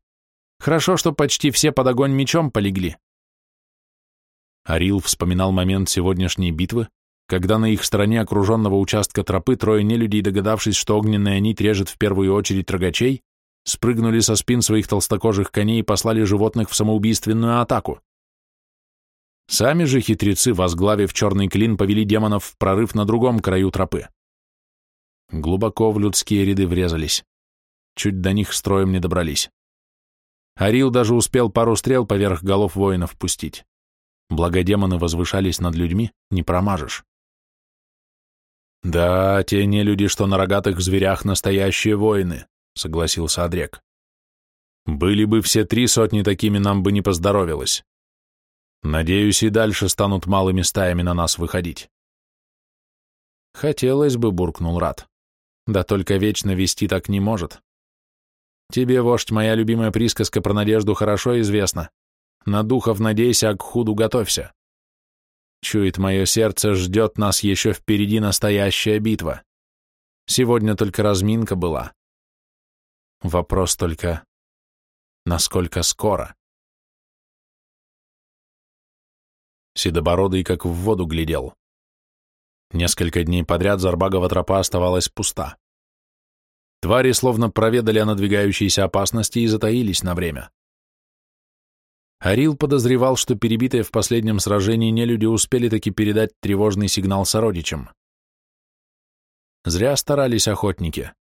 Хорошо, что почти все под огонь мечом полегли. Арил вспоминал момент сегодняшней битвы, когда на их стороне окруженного участка тропы трое нелюдей, догадавшись, что огненная нить режет в первую очередь рогачей, спрыгнули со спин своих толстокожих коней и послали животных в самоубийственную атаку. Сами же хитрецы, возглавив черный клин, повели демонов в прорыв на другом краю тропы. Глубоко в людские ряды врезались. Чуть до них строем не добрались. Арил даже успел пару стрел поверх голов воинов пустить. Благо демоны возвышались над людьми, не промажешь. «Да, те не люди, что на рогатых зверях настоящие воины», — согласился Адрек. «Были бы все три сотни такими, нам бы не поздоровилось. Надеюсь, и дальше станут малыми стаями на нас выходить». «Хотелось бы», — буркнул Рат. «Да только вечно вести так не может. Тебе, вождь, моя любимая присказка про надежду хорошо известна. На духов надейся, а к худу готовься. Чует мое сердце, ждет нас еще впереди настоящая битва. Сегодня только разминка была. Вопрос только, насколько скоро? Седобородый как в воду глядел. Несколько дней подряд Зарбагова тропа оставалась пуста. Твари словно проведали о надвигающейся опасности и затаились на время. Арил подозревал, что перебитые в последнем сражении нелюди успели таки передать тревожный сигнал сородичам. Зря старались охотники.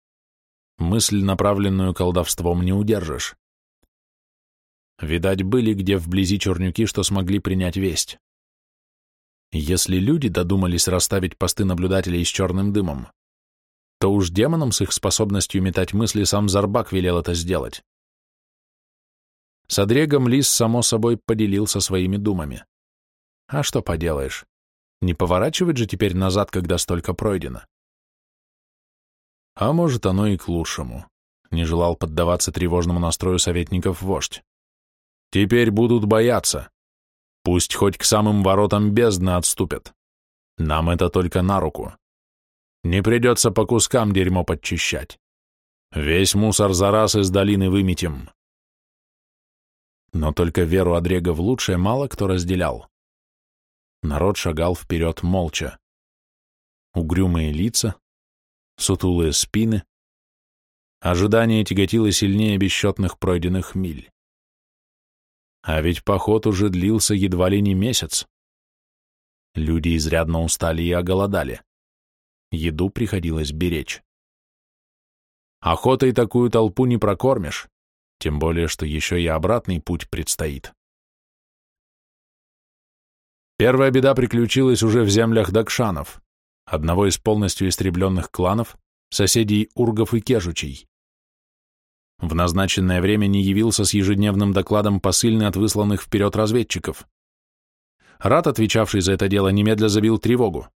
Мысль, направленную колдовством, не удержишь. Видать, были где вблизи чернюки, что смогли принять весть. Если люди додумались расставить посты наблюдателей с черным дымом, то уж демонам с их способностью метать мысли сам Зарбак велел это сделать. С Адрегом Лис, само собой, поделился своими думами. А что поделаешь? Не поворачивать же теперь назад, когда столько пройдено. А может, оно и к лучшему. Не желал поддаваться тревожному настрою советников вождь. Теперь будут бояться. Пусть хоть к самым воротам бездны отступят. Нам это только на руку. Не придется по кускам дерьмо подчищать. Весь мусор за раз из долины выметим. Но только веру Адрега в лучшее мало кто разделял. Народ шагал вперед молча. Угрюмые лица, сутулые спины. Ожидание тяготило сильнее бесчетных пройденных миль. А ведь поход уже длился едва ли не месяц. Люди изрядно устали и оголодали. Еду приходилось беречь. Охотой такую толпу не прокормишь тем более, что еще и обратный путь предстоит. Первая беда приключилась уже в землях Дакшанов, одного из полностью истребленных кланов, соседей Ургов и Кежучей. В назначенное время не явился с ежедневным докладом посыльный от высланных вперед разведчиков. Рад, отвечавший за это дело, немедля забил тревогу.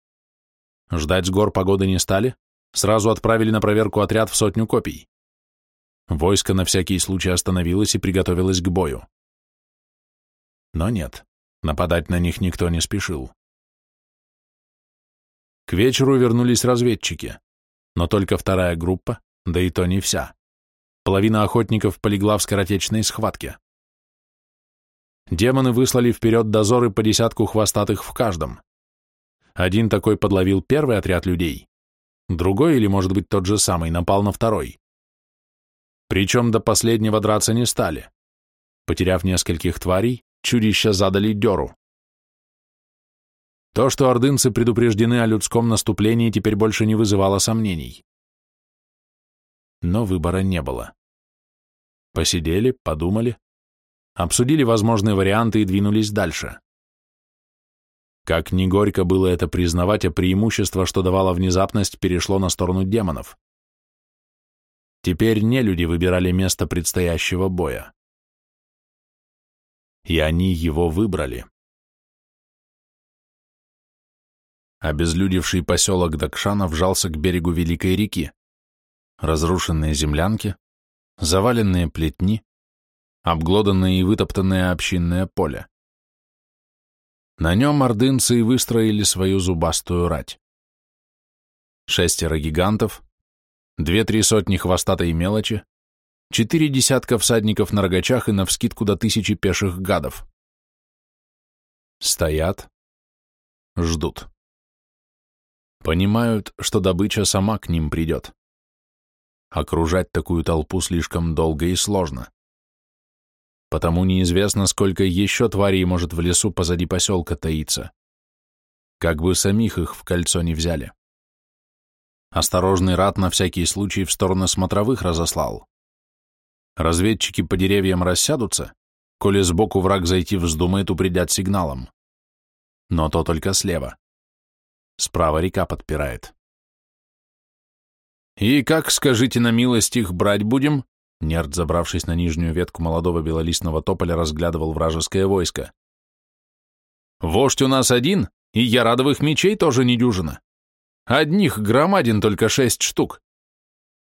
Ждать с гор погоды не стали, сразу отправили на проверку отряд в сотню копий. Войско на всякий случай остановилось и приготовилось к бою. Но нет, нападать на них никто не спешил. К вечеру вернулись разведчики, но только вторая группа, да и то не вся. Половина охотников полегла в скоротечной схватке. Демоны выслали вперед дозоры по десятку хвостатых в каждом. Один такой подловил первый отряд людей, другой, или, может быть, тот же самый, напал на второй. Причем до последнего драться не стали. Потеряв нескольких тварей, чудища задали дёру. То, что ордынцы предупреждены о людском наступлении, теперь больше не вызывало сомнений. Но выбора не было. Посидели, подумали, обсудили возможные варианты и двинулись дальше. Как ни горько было это признавать, а преимущество, что давала внезапность, перешло на сторону демонов. Теперь не люди выбирали место предстоящего боя. И они его выбрали. Обезлюдевший поселок Дакшана вжался к берегу Великой реки. Разрушенные землянки, заваленные плетни, обглоданное и вытоптанное общинное поле. На нем ордынцы и выстроили свою зубастую рать. Шестеро гигантов, две-три сотни хвостатой мелочи, четыре десятка всадников на рогачах и навскидку до тысячи пеших гадов. Стоят, ждут. Понимают, что добыча сама к ним придет. Окружать такую толпу слишком долго и сложно потому неизвестно, сколько еще тварей может в лесу позади поселка таиться. Как бы самих их в кольцо не взяли. Осторожный рад на всякий случай в сторону смотровых разослал. Разведчики по деревьям рассядутся, коли сбоку враг зайти вздумает, упредят сигналом. Но то только слева. Справа река подпирает. «И как, скажите на милость, их брать будем?» Нерд, забравшись на нижнюю ветку молодого белолистного тополя, разглядывал вражеское войско. «Вождь у нас один, и я радовых мечей тоже не дюжина. Одних громадин только шесть штук.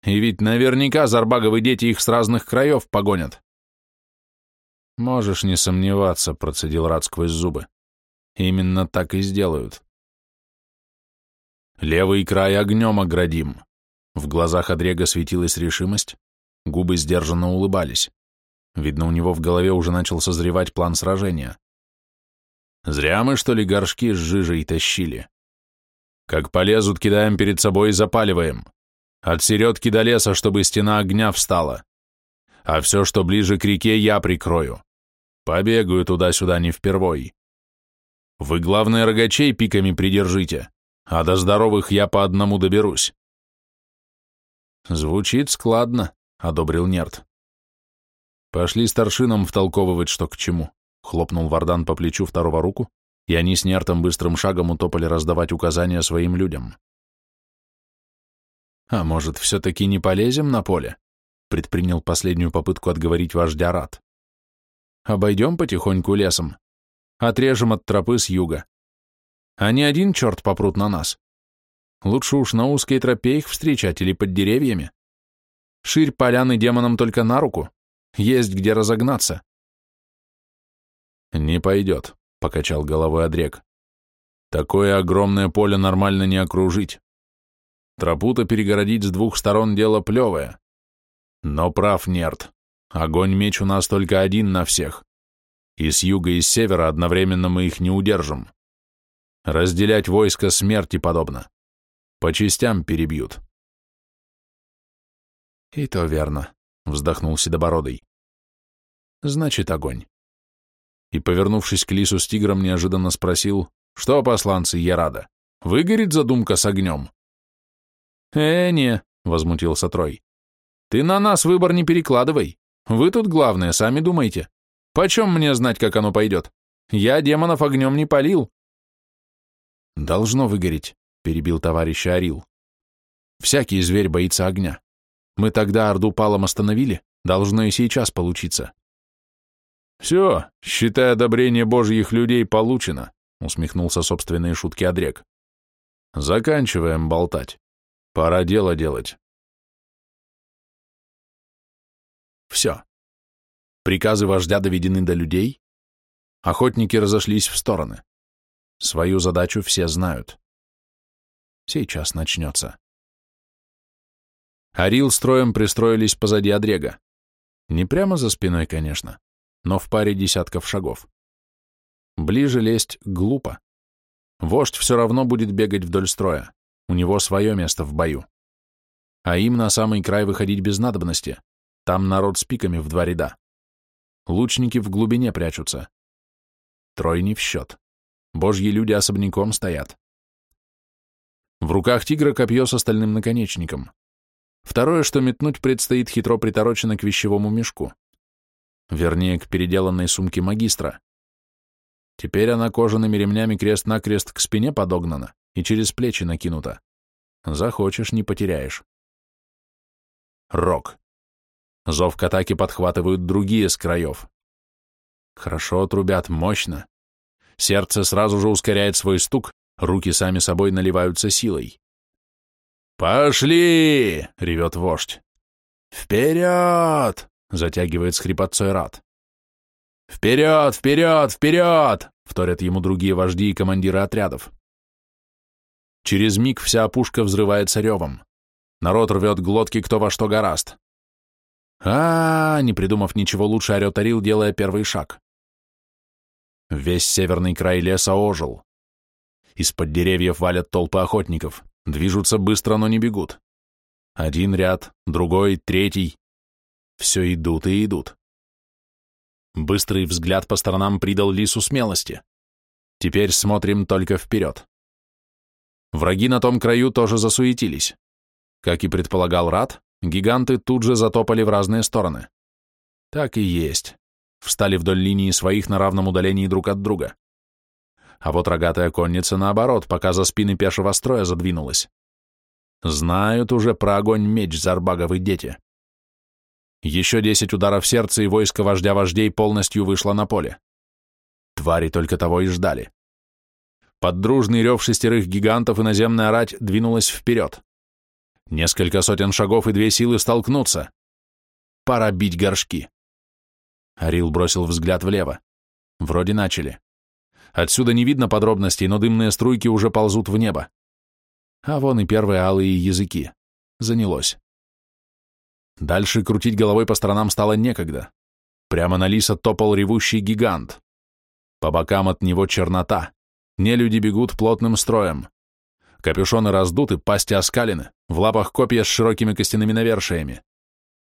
И ведь наверняка зарбаговы дети их с разных краев погонят». «Можешь не сомневаться», — процедил Рад сквозь зубы. «Именно так и сделают». «Левый край огнем оградим». В глазах Адрега светилась решимость, Губы сдержанно улыбались. Видно, у него в голове уже начал созревать план сражения. Зря мы, что ли, горшки с жижей тащили. Как полезут, кидаем перед собой и запаливаем. От середки до леса, чтобы стена огня встала. А все, что ближе к реке, я прикрою. Побегаю туда-сюда не впервой. Вы, главное, рогачей пиками придержите, а до здоровых я по одному доберусь. Звучит складно, — одобрил Нерт. «Пошли старшинам втолковывать, что к чему», — хлопнул Вардан по плечу второго руку, и они с Нертом быстрым шагом утопали раздавать указания своим людям. «А может, все-таки не полезем на поле?» — предпринял последнюю попытку отговорить вождя Рат. «Обойдем потихоньку лесом, отрежем от тропы с юга. А не один черт попрут на нас. Лучше уж на узкой тропе их встречать или под деревьями. Ширь поляны демонам только на руку. Есть где разогнаться. «Не пойдет», — покачал головой Одрек. «Такое огромное поле нормально не окружить. Тропу-то перегородить с двух сторон дело плевое. Но прав Нерт. Огонь-меч у нас только один на всех. И с юга, и с севера одновременно мы их не удержим. Разделять войско смерти подобно. По частям перебьют. «И то верно», — вздохнул Седобородый. «Значит, огонь». И, повернувшись к лису с тигром, неожиданно спросил, «Что, посланцы, я рада, выгорит задумка с огнем?» «Э, не», — возмутился Трой. «Ты на нас выбор не перекладывай. Вы тут главное, сами думайте. Почем мне знать, как оно пойдет? Я демонов огнем не полил». «Должно выгореть», — перебил товарищ Арил. «Всякий зверь боится огня. Мы тогда Орду палом остановили, должно и сейчас получиться. Все, считай одобрение божьих людей получено, усмехнулся собственные шутки Одрек. Заканчиваем болтать. Пора дело делать. Все. Приказы вождя доведены до людей. Охотники разошлись в стороны. Свою задачу все знают. Сейчас начнется. Арил строем пристроились позади Адрега. Не прямо за спиной, конечно, но в паре десятков шагов. Ближе лезть глупо. Вождь все равно будет бегать вдоль строя. У него свое место в бою. А им на самый край выходить без надобности. Там народ с пиками в два ряда. Лучники в глубине прячутся. Трой не в счет. Божьи люди особняком стоят. В руках тигра копье с остальным наконечником. Второе, что метнуть предстоит хитро приторочено к вещевому мешку. Вернее, к переделанной сумке магистра. Теперь она кожаными ремнями крест-накрест к спине подогнана и через плечи накинута. Захочешь, не потеряешь. Рок. Зов к атаке подхватывают другие с краев. Хорошо трубят, мощно. Сердце сразу же ускоряет свой стук, руки сами собой наливаются силой. «Пошли!» — ревет вождь. «Вперед!» — затягивает с хрипотцой рад. «Вперед! Вперед! Вперед!» — вторят ему другие вожди и командиры отрядов. Через миг вся опушка взрывается ревом. Народ рвет глотки кто во что гораст. а, -а, -а не придумав ничего лучше, орет Орил, делая первый шаг. Весь северный край леса ожил. Из-под деревьев валят толпы охотников, движутся быстро, но не бегут. Один ряд, другой, третий. Все идут и идут. Быстрый взгляд по сторонам придал лису смелости. Теперь смотрим только вперед. Враги на том краю тоже засуетились. Как и предполагал Рад, гиганты тут же затопали в разные стороны. Так и есть. Встали вдоль линии своих на равном удалении друг от друга. А вот рогатая конница наоборот, пока за спины пешего строя задвинулась. Знают уже про огонь меч зарбаговы дети. Еще десять ударов сердца, и войско вождя вождей полностью вышло на поле. Твари только того и ждали. Под дружный рев шестерых гигантов иноземная рать двинулась вперед. Несколько сотен шагов и две силы столкнутся. Пора бить горшки. Арил бросил взгляд влево. Вроде начали. Отсюда не видно подробностей, но дымные струйки уже ползут в небо. А вон и первые алые языки. Занялось. Дальше крутить головой по сторонам стало некогда. Прямо на лиса топал ревущий гигант. По бокам от него чернота. Нелюди бегут плотным строем. Капюшоны раздуты, пасти оскалены, в лапах копья с широкими костяными навершиями.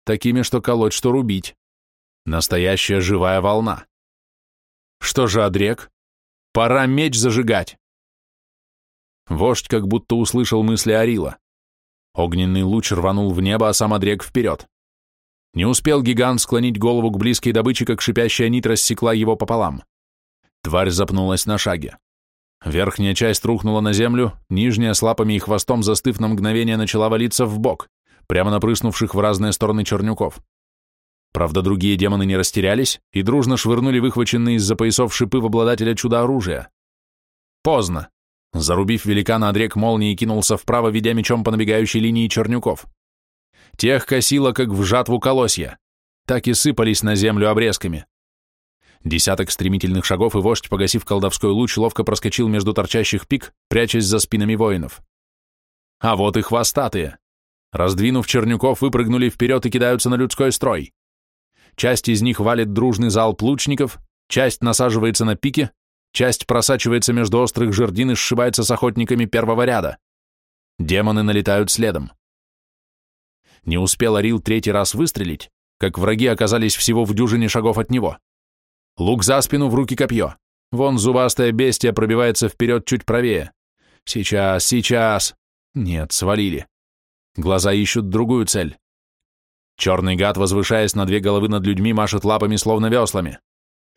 Такими, что колоть, что рубить. Настоящая живая волна. Что же, Адрек? Пора меч зажигать. Вождь как будто услышал мысли Арила. Огненный луч рванул в небо, а сам Адрек вперед. Не успел гигант склонить голову к близкой добыче, как шипящая нить рассекла его пополам. Тварь запнулась на шаге. Верхняя часть рухнула на землю, нижняя с лапами и хвостом, застыв на мгновение, начала валиться в бок, прямо напрыснувших в разные стороны чернюков. Правда, другие демоны не растерялись и дружно швырнули выхваченные из-за поясов шипы в обладателя чудо-оружия. Поздно. Зарубив великана, Адрек молнией кинулся вправо, ведя мечом по набегающей линии чернюков. Тех косило, как в жатву колосья. Так и сыпались на землю обрезками. Десяток стремительных шагов, и вождь, погасив колдовской луч, ловко проскочил между торчащих пик, прячась за спинами воинов. А вот и хвостатые. Раздвинув чернюков, выпрыгнули вперед и кидаются на людской строй. Часть из них валит дружный зал лучников, часть насаживается на пики, часть просачивается между острых жердин и сшибается с охотниками первого ряда. Демоны налетают следом. Не успел Арил третий раз выстрелить, как враги оказались всего в дюжине шагов от него. Лук за спину, в руки копье. Вон зубастая бестия пробивается вперед чуть правее. Сейчас, сейчас. Нет, свалили. Глаза ищут другую цель. Черный гад, возвышаясь на две головы над людьми, машет лапами, словно веслами.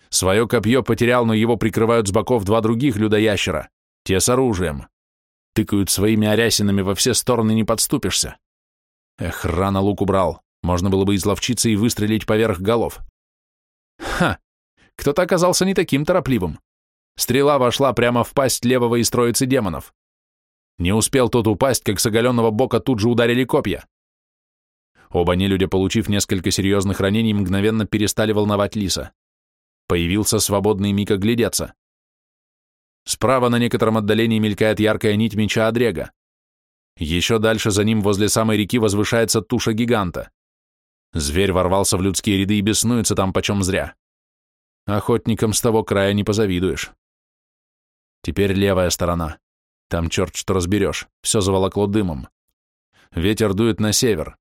Свое копье потерял, но его прикрывают с боков два других людоящера, те с оружием. Тыкают своими арясинами во все стороны, не подступишься. Эх, рано лук убрал, можно было бы изловчиться и выстрелить поверх голов. Ха! Кто-то оказался не таким торопливым. Стрела вошла прямо в пасть левого из троицы демонов. Не успел тот упасть, как с оголенного бока тут же ударили копья. Оба нелюдя, получив несколько серьезных ранений, мгновенно перестали волновать лиса. Появился свободный миг оглядеться. Справа на некотором отдалении мелькает яркая нить меча Адрега. Еще дальше за ним возле самой реки возвышается туша гиганта. Зверь ворвался в людские ряды и беснуется там почем зря. Охотникам с того края не позавидуешь. Теперь левая сторона. Там черт что разберешь, все заволокло дымом. Ветер дует на север.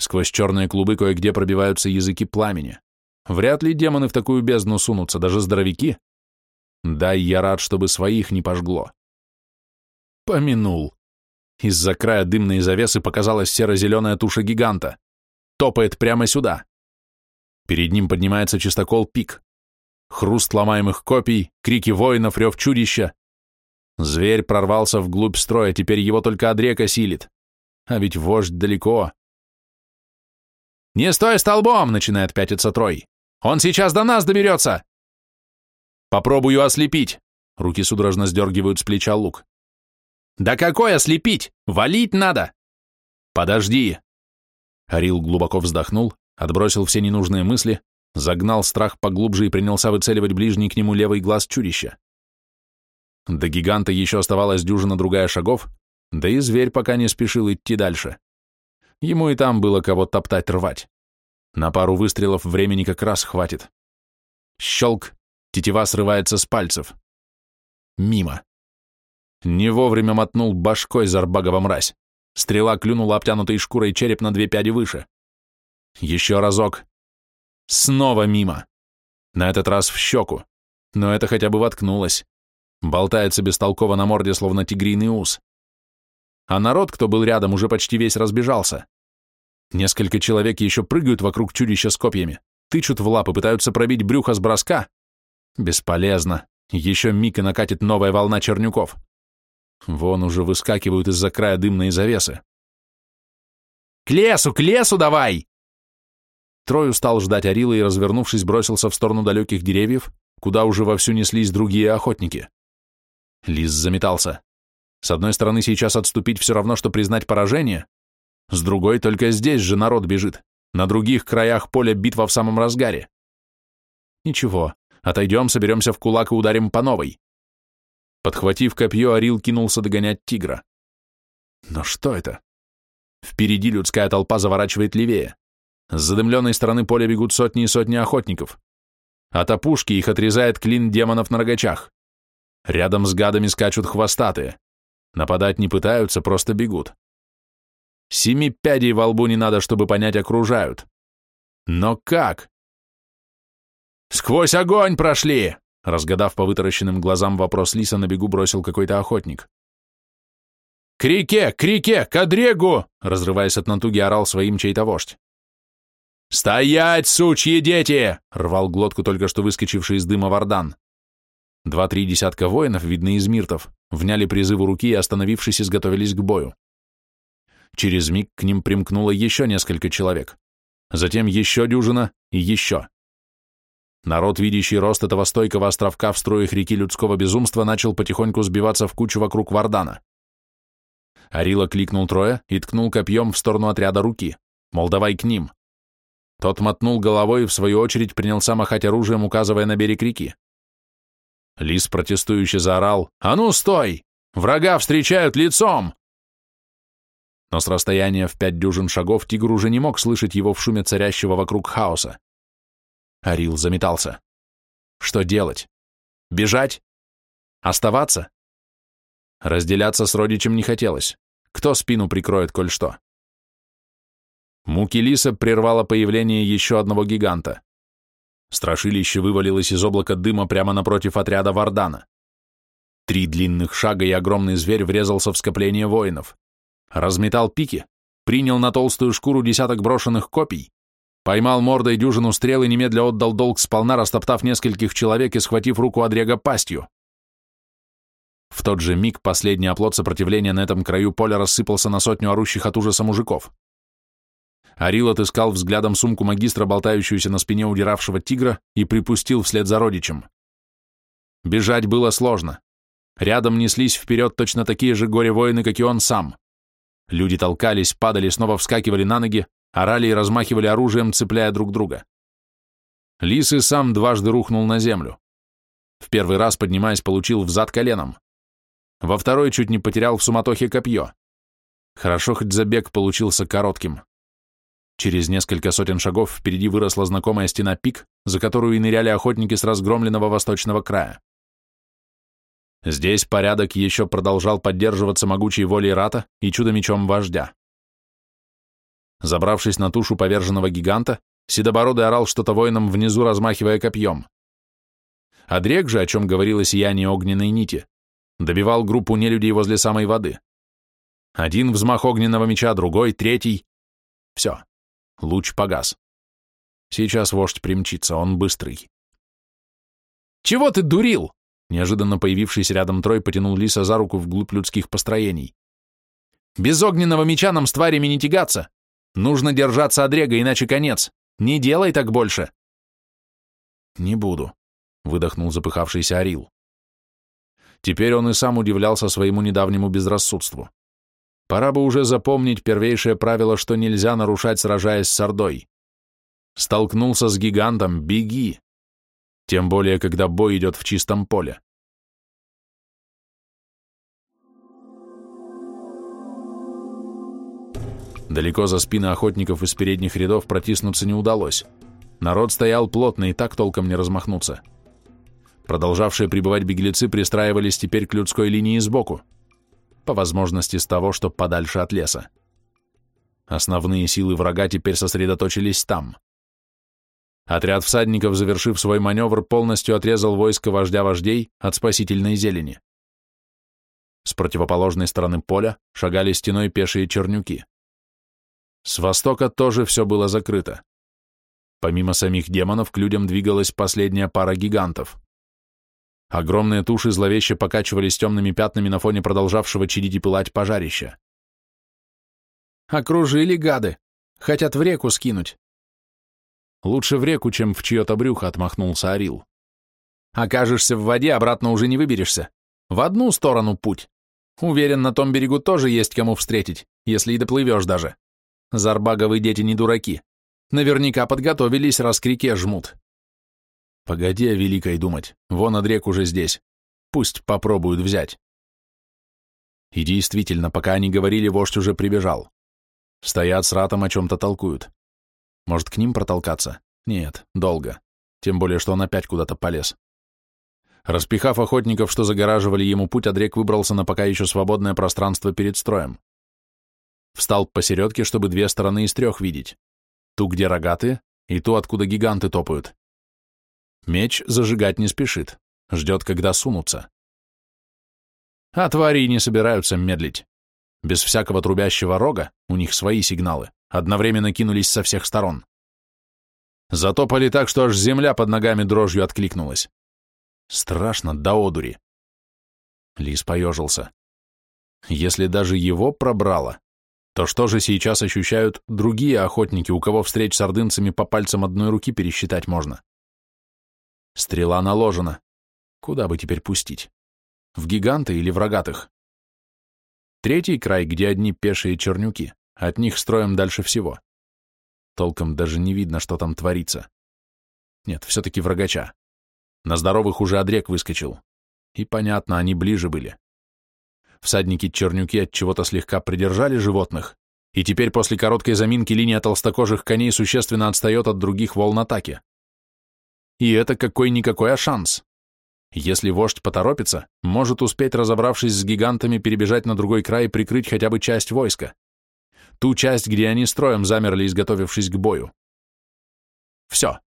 Сквозь черные клубы кое-где пробиваются языки пламени. Вряд ли демоны в такую бездну сунутся, даже здоровяки. Дай я рад, чтобы своих не пожгло. Помянул. Из-за края дымной завесы показалась серо-зеленая туша гиганта. Топает прямо сюда. Перед ним поднимается чистокол пик. Хруст ломаемых копий, крики воинов, рев чудища. Зверь прорвался вглубь строя, теперь его только Адрека силит. А ведь вождь далеко. «Не стой столбом!» — начинает пятиться Трой. «Он сейчас до нас доберется!» «Попробую ослепить!» — руки судорожно сдергивают с плеча лук. «Да какой ослепить? Валить надо!» «Подожди!» Арил глубоко вздохнул, отбросил все ненужные мысли, загнал страх поглубже и принялся выцеливать ближний к нему левый глаз чудища. До гиганта еще оставалась дюжина другая шагов, да и зверь пока не спешил идти дальше. Ему и там было кого топтать рвать. На пару выстрелов времени как раз хватит. Щелк, тетива срывается с пальцев. Мимо. Не вовремя мотнул башкой Зарбагова мразь. Стрела клюнула обтянутой шкурой череп на две пяди выше. Еще разок. Снова мимо. На этот раз в щеку. Но это хотя бы воткнулось. Болтается бестолково на морде, словно тигриный ус. А народ, кто был рядом, уже почти весь разбежался. Несколько человек еще прыгают вокруг чудища с копьями, тычут в лапы, пытаются пробить брюхо с броска. Бесполезно. Еще миг и накатит новая волна чернюков. Вон уже выскакивают из-за края дымной завесы. «К лесу, к лесу давай!» Трой устал ждать Арила и, развернувшись, бросился в сторону далеких деревьев, куда уже вовсю неслись другие охотники. Лис заметался. С одной стороны, сейчас отступить все равно, что признать поражение, с другой, только здесь же народ бежит, на других краях поля битва в самом разгаре. Ничего, отойдем, соберемся в кулак и ударим по новой. Подхватив копье, Арил кинулся догонять тигра. Но что это? Впереди людская толпа заворачивает левее. С задымленной стороны поля бегут сотни и сотни охотников. От опушки их отрезает клин демонов на рогачах. Рядом с гадами скачут хвостатые. Нападать не пытаются, просто бегут. Семи пядей во лбу не надо, чтобы понять, окружают. Но как? «Сквозь огонь прошли!» Разгадав по вытаращенным глазам вопрос лиса, на бегу бросил какой-то охотник. «К реке! К реке! К Адрегу!» Разрываясь от натуги, орал своим чей-то вождь. «Стоять, сучьи дети!» — рвал глотку только что выскочивший из дыма Вардан. Два-три десятка воинов, видны из миртов, вняли призыву руки и, остановившись, изготовились к бою. Через миг к ним примкнуло еще несколько человек. Затем еще дюжина и еще. Народ, видящий рост этого стойкого островка в строях реки людского безумства, начал потихоньку сбиваться в кучу вокруг Вардана. Арила кликнул Троя и ткнул копьем в сторону отряда руки, мол, давай к ним. Тот мотнул головой и, в свою очередь, принялся махать оружием, указывая на берег реки. Лис протестующе заорал «А ну, стой! Врага встречают лицом!» Но с расстояния в пять дюжин шагов тигр уже не мог слышать его в шуме царящего вокруг хаоса. Арил заметался. Что делать? Бежать? Оставаться? Разделяться с родичем не хотелось. Кто спину прикроет, коль что? Муки лиса прервало появление еще одного гиганта. Страшилище вывалилось из облака дыма прямо напротив отряда Вардана. Три длинных шага и огромный зверь врезался в скопление воинов. Разметал пики, принял на толстую шкуру десяток брошенных копий, поймал мордой дюжину стрел и немедля отдал долг сполна, растоптав нескольких человек и схватив руку Адрега пастью. В тот же миг последний оплот сопротивления на этом краю поля рассыпался на сотню орущих от ужаса мужиков. Арил отыскал взглядом сумку магистра, болтающуюся на спине удиравшего тигра, и припустил вслед за родичем. Бежать было сложно. Рядом неслись вперед точно такие же горе-воины, как и он сам. Люди толкались, падали, снова вскакивали на ноги, орали и размахивали оружием, цепляя друг друга. Лис и сам дважды рухнул на землю. В первый раз, поднимаясь, получил взад коленом. Во второй чуть не потерял в суматохе копье. Хорошо, хоть забег получился коротким. Через несколько сотен шагов впереди выросла знакомая стена пик, за которую и ныряли охотники с разгромленного восточного края. Здесь порядок еще продолжал поддерживаться могучей волей Рата и чудо-мечом вождя. Забравшись на тушу поверженного гиганта, Седобородый орал что-то воинам внизу, размахивая копьем. Адрек же, о чем говорило сияние огненной нити, добивал группу нелюдей возле самой воды. Один взмах огненного меча, другой, третий. Все. Луч погас. Сейчас вождь примчится, он быстрый. Чего ты дурил?» Неожиданно появившийся рядом Трой потянул Лиса за руку вглубь людских построений. «Без огненного меча нам с тварями не тягаться. Нужно держаться от Рега, иначе конец. Не делай так больше!» «Не буду», — выдохнул запыхавшийся Арил. Теперь он и сам удивлялся своему недавнему безрассудству. Пора бы уже запомнить первейшее правило, что нельзя нарушать, сражаясь с Ордой. Столкнулся с гигантом — беги. Тем более, когда бой идет в чистом поле. Далеко за спины охотников из передних рядов протиснуться не удалось. Народ стоял плотно и так толком не размахнуться. Продолжавшие пребывать беглецы пристраивались теперь к людской линии сбоку, по возможности с того, что подальше от леса. Основные силы врага теперь сосредоточились там. Отряд всадников, завершив свой маневр, полностью отрезал войско вождя вождей от спасительной зелени. С противоположной стороны поля шагали стеной пешие чернюки. С востока тоже все было закрыто. Помимо самих демонов, к людям двигалась последняя пара гигантов. Огромные туши зловеще покачивались темными пятнами на фоне продолжавшего чадить и пылать пожарища. «Окружили гады! Хотят в реку скинуть!» «Лучше в реку, чем в чье-то брюхо», — отмахнулся Орил. «Окажешься в воде, обратно уже не выберешься. В одну сторону путь. Уверен, на том берегу тоже есть кому встретить, если и доплывешь даже. Зарбаговые дети не дураки. Наверняка подготовились, раз к реке жмут. Погоди о великой думать, вон Адрек уже здесь. Пусть попробуют взять. И действительно, пока они говорили, вождь уже прибежал. Стоят с ратом, о чем-то толкуют. Может, к ним протолкаться? Нет, долго. Тем более, что он опять куда-то полез. Распихав охотников, что загораживали ему путь, Адрек выбрался на пока еще свободное пространство перед строем. Встал посередке, чтобы две стороны из трех видеть. Ту, где рогатые, и ту, откуда гиганты топают. Меч зажигать не спешит, ждет, когда сунутся. А твари не собираются медлить. Без всякого трубящего рога, у них свои сигналы, одновременно кинулись со всех сторон. Затопали так, что аж земля под ногами дрожью откликнулась. Страшно до одури. Лис поежился. Если даже его пробрало, то что же сейчас ощущают другие охотники, у кого встреч с ордынцами по пальцам одной руки пересчитать можно? Стрела наложена. Куда бы теперь пустить? В гиганта или в рогатых? Третий край, где одни пешие чернюки, от них строим дальше всего. Толком даже не видно, что там творится. Нет, все-таки врагача. На здоровых уже одрек выскочил. И понятно, они ближе были. Всадники-чернюки от чего-то слегка придержали животных, и теперь после короткой заминки линия толстокожих коней существенно отстает от других волн атаки. И это какой-никакой а шанс. Если вождь поторопится, может успеть, разобравшись с гигантами, перебежать на другой край и прикрыть хотя бы часть войска. Ту часть, где они строем замерли, изготовившись к бою. Все.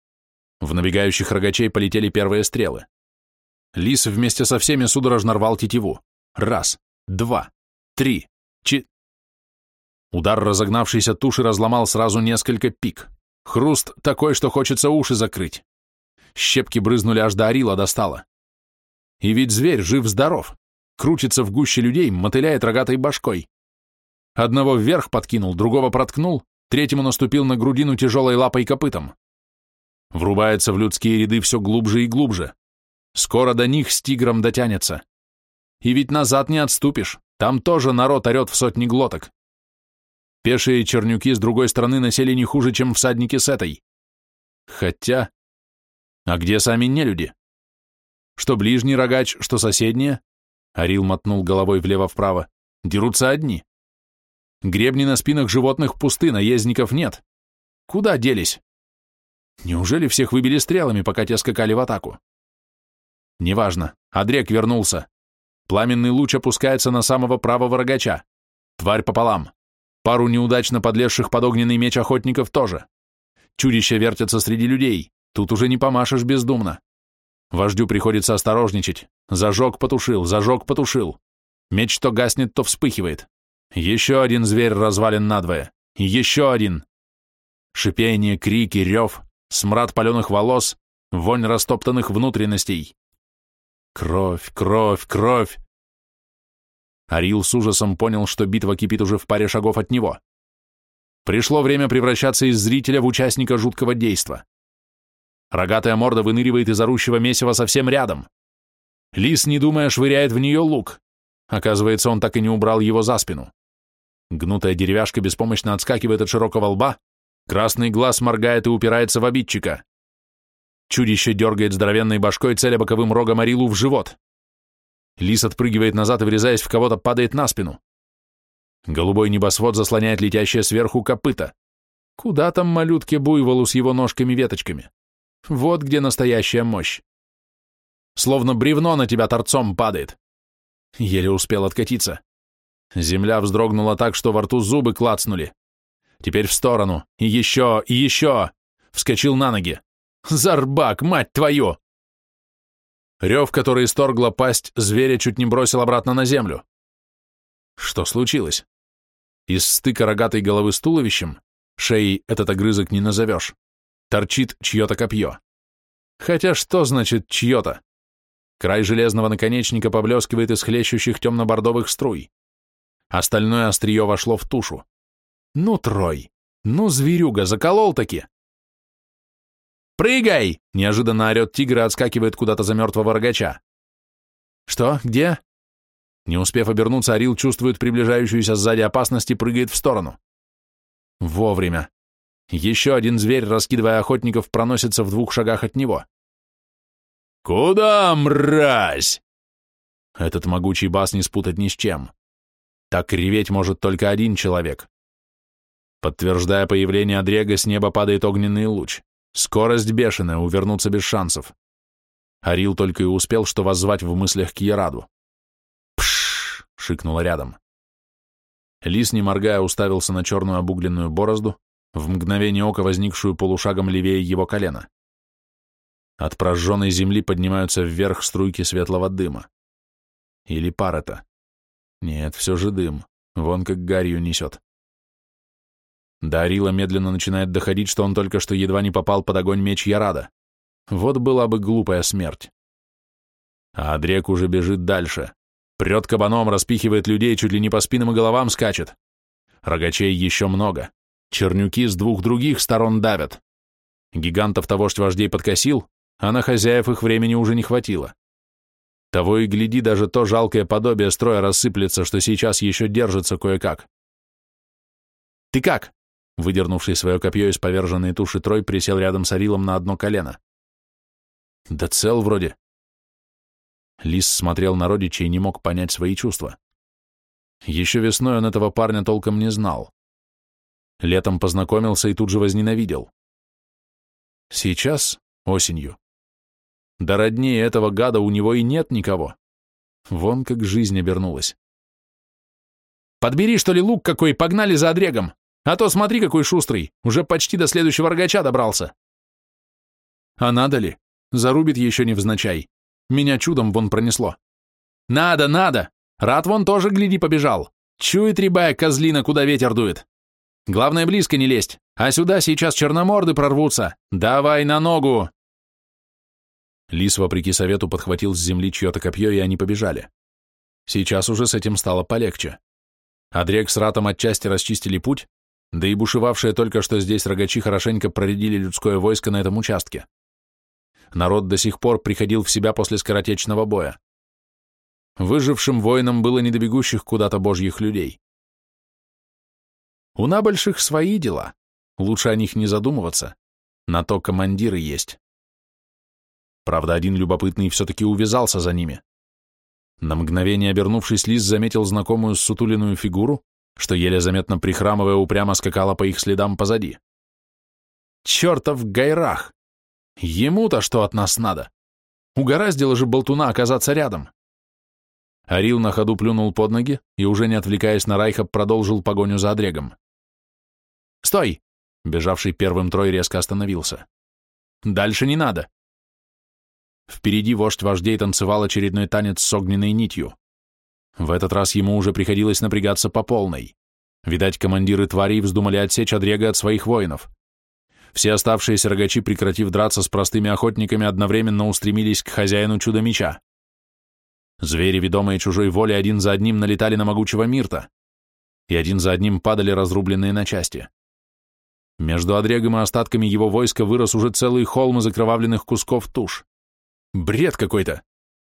В набегающих рогачей полетели первые стрелы. Лис вместе со всеми судорожно рвал тетиву. Раз, два, три, чи... Удар разогнавшейся туши разломал сразу несколько пик. Хруст такой, что хочется уши закрыть. Щепки брызнули аж до орила достало. И ведь зверь жив-здоров, крутится в гуще людей, мотыляет рогатой башкой. Одного вверх подкинул, другого проткнул, третьему наступил на грудину тяжелой лапой копытом. Врубается в людские ряды все глубже и глубже. Скоро до них с тигром дотянется. И ведь назад не отступишь, там тоже народ орет в сотни глоток. Пешие чернюки с другой стороны насели не хуже, чем всадники с этой. Хотя... А где сами нелюди? Что ближний рогач, что соседние? Арил мотнул головой влево-вправо. Дерутся одни. Гребни на спинах животных пусты, наездников нет. Куда делись? Неужели всех выбили стрелами, пока те скакали в атаку? Неважно. Адрек вернулся. Пламенный луч опускается на самого правого рогача. Тварь пополам. Пару неудачно подлезших под огненный меч охотников тоже. Чудища вертятся среди людей. Тут уже не помашешь бездумно. Вождю приходится осторожничать. Зажег, потушил, зажег, потушил. Меч то гаснет, то вспыхивает. Еще один зверь развален надвое. Еще один. Шипение, крики, рев, смрад паленых волос, вонь растоптанных внутренностей, Кровь, кровь, кровь! Арил с ужасом понял, что битва кипит уже в паре шагов от него. Пришло время превращаться из зрителя в участника жуткого действа. Рогатая морда выныривает из орущего месива совсем рядом. Лис, не думая, швыряет в нее лук. Оказывается, он так и не убрал его за спину. Гнутая деревяшка беспомощно отскакивает от широкого лба, красный глаз моргает и упирается в обидчика. Чудище дергает здоровенной башкой, целя боковым рогом Арилу в живот. Лис отпрыгивает назад и, врезаясь в кого-то, падает на спину. Голубой небосвод заслоняет летящее сверху копыта. Куда там малютке буйволу с его ножками-веточками? Вот где настоящая мощь. Словно бревно на тебя торцом падает. Еле успел откатиться. Земля вздрогнула так, что во рту зубы клацнули. Теперь в сторону. И еще, и еще. Вскочил на ноги. Зарбак, мать твою! Рев, который исторгла пасть, зверя чуть не бросил обратно на землю. Что случилось? Из стыка рогатой головы с туловищем, шеей этот огрызок не назовешь, торчит чье-то копье. Хотя что значит чье-то? Край железного наконечника поблескивает из хлещущих темно-бордовых струй. Остальное острие вошло в тушу. Ну, Трой, ну, зверюга, заколол-таки. «Прыгай!» — неожиданно орет тигр и отскакивает куда-то за мертвого рогача. «Что? Где?» Не успев обернуться, Арил чувствует приближающуюся сзади опасность и прыгает в сторону. Вовремя. Еще один зверь, раскидывая охотников, проносится в двух шагах от него. «Куда, мразь?» Этот могучий бас не спутать ни с чем. Так реветь может только один человек. Подтверждая появление Адрега, с неба падает огненный луч. Скорость бешеная, увернуться без шансов. Арил только и успел, что воззвать в мыслях к Яраду. «Пшш!» — шикнула рядом. Лис, не моргая, уставился на черную обугленную борозду, в мгновение ока возникшую полушагом левее его колена. От прожженной земли поднимаются вверх струйки светлого дыма. Или пар это? Нет, все же дым. Вон как гарью несет. До Арила медленно начинает доходить, что он только что едва не попал под огонь меч Ярада. Вот была бы глупая смерть. А Адрек уже бежит дальше. Прет кабаном, распихивает людей, чуть ли не по спинам и головам скачет. Рогачей еще много. Чернюки с двух других сторон давят. Гигантов того вождь вождей подкосил, а на хозяев их времени уже не хватило. Того и гляди, даже то жалкое подобие строя рассыплется, что сейчас еще держится кое-как. «Ты как?» Выдернувший свое копье из поверженной туши Трой присел рядом с Арилом на одно колено. «Да цел вроде». Лис смотрел на родичей и не мог понять свои чувства. Еще весной он этого парня толком не знал. Летом познакомился и тут же возненавидел. Сейчас, осенью, да роднее этого гада у него и нет никого. Вон как жизнь обернулась. «Подбери, что ли, лук какой, погнали за одрегом! А то смотри, какой шустрый, уже почти до следующего рогача добрался!» «А надо ли? Зарубит еще невзначай. Меня чудом вон пронесло». «Надо, надо! Рад вон тоже, гляди, побежал. Чует рябая козлина, куда ветер дует. Главное, близко не лезть, а сюда сейчас черноморды прорвутся. Давай на ногу!» Лис, вопреки совету, подхватил с земли чье-то копье, и они побежали. Сейчас уже с этим стало полегче. Адрек с Ратом отчасти расчистили путь, да и бушевавшие только что здесь рогачи хорошенько проредили людское войско на этом участке. Народ до сих пор приходил в себя после скоротечного боя. Выжившим воинам было не до бегущих куда-то божьих людей. У набольших свои дела, лучше о них не задумываться, на то командиры есть. Правда, один любопытный все-таки увязался за ними. На мгновение обернувшись, Лис заметил знакомую сутуленную фигуру, что еле заметно прихрамывая упрямо скакала по их следам позади. Чертов Гайрах! Ему-то что от нас надо? Угораздило же болтуна оказаться рядом. Арил на ходу плюнул под ноги и, уже не отвлекаясь на Райха, продолжил погоню за Одрегом. «Стой!» — бежавший первым трой резко остановился. «Дальше не надо. Впереди вождь вождей танцевал очередной танец с огненной нитью. В этот раз ему уже приходилось напрягаться по полной. Видать, командиры тварей вздумали отсечь Адрега от своих воинов. Все оставшиеся рогачи, прекратив драться с простыми охотниками, одновременно устремились к хозяину чудо-меча. Звери, ведомые чужой волей, один за одним налетали на могучего Мирта, и один за одним падали разрубленные на части. Между Адрегом и остатками его войска вырос уже целый холм из окровавленных кусков туш. Бред какой-то!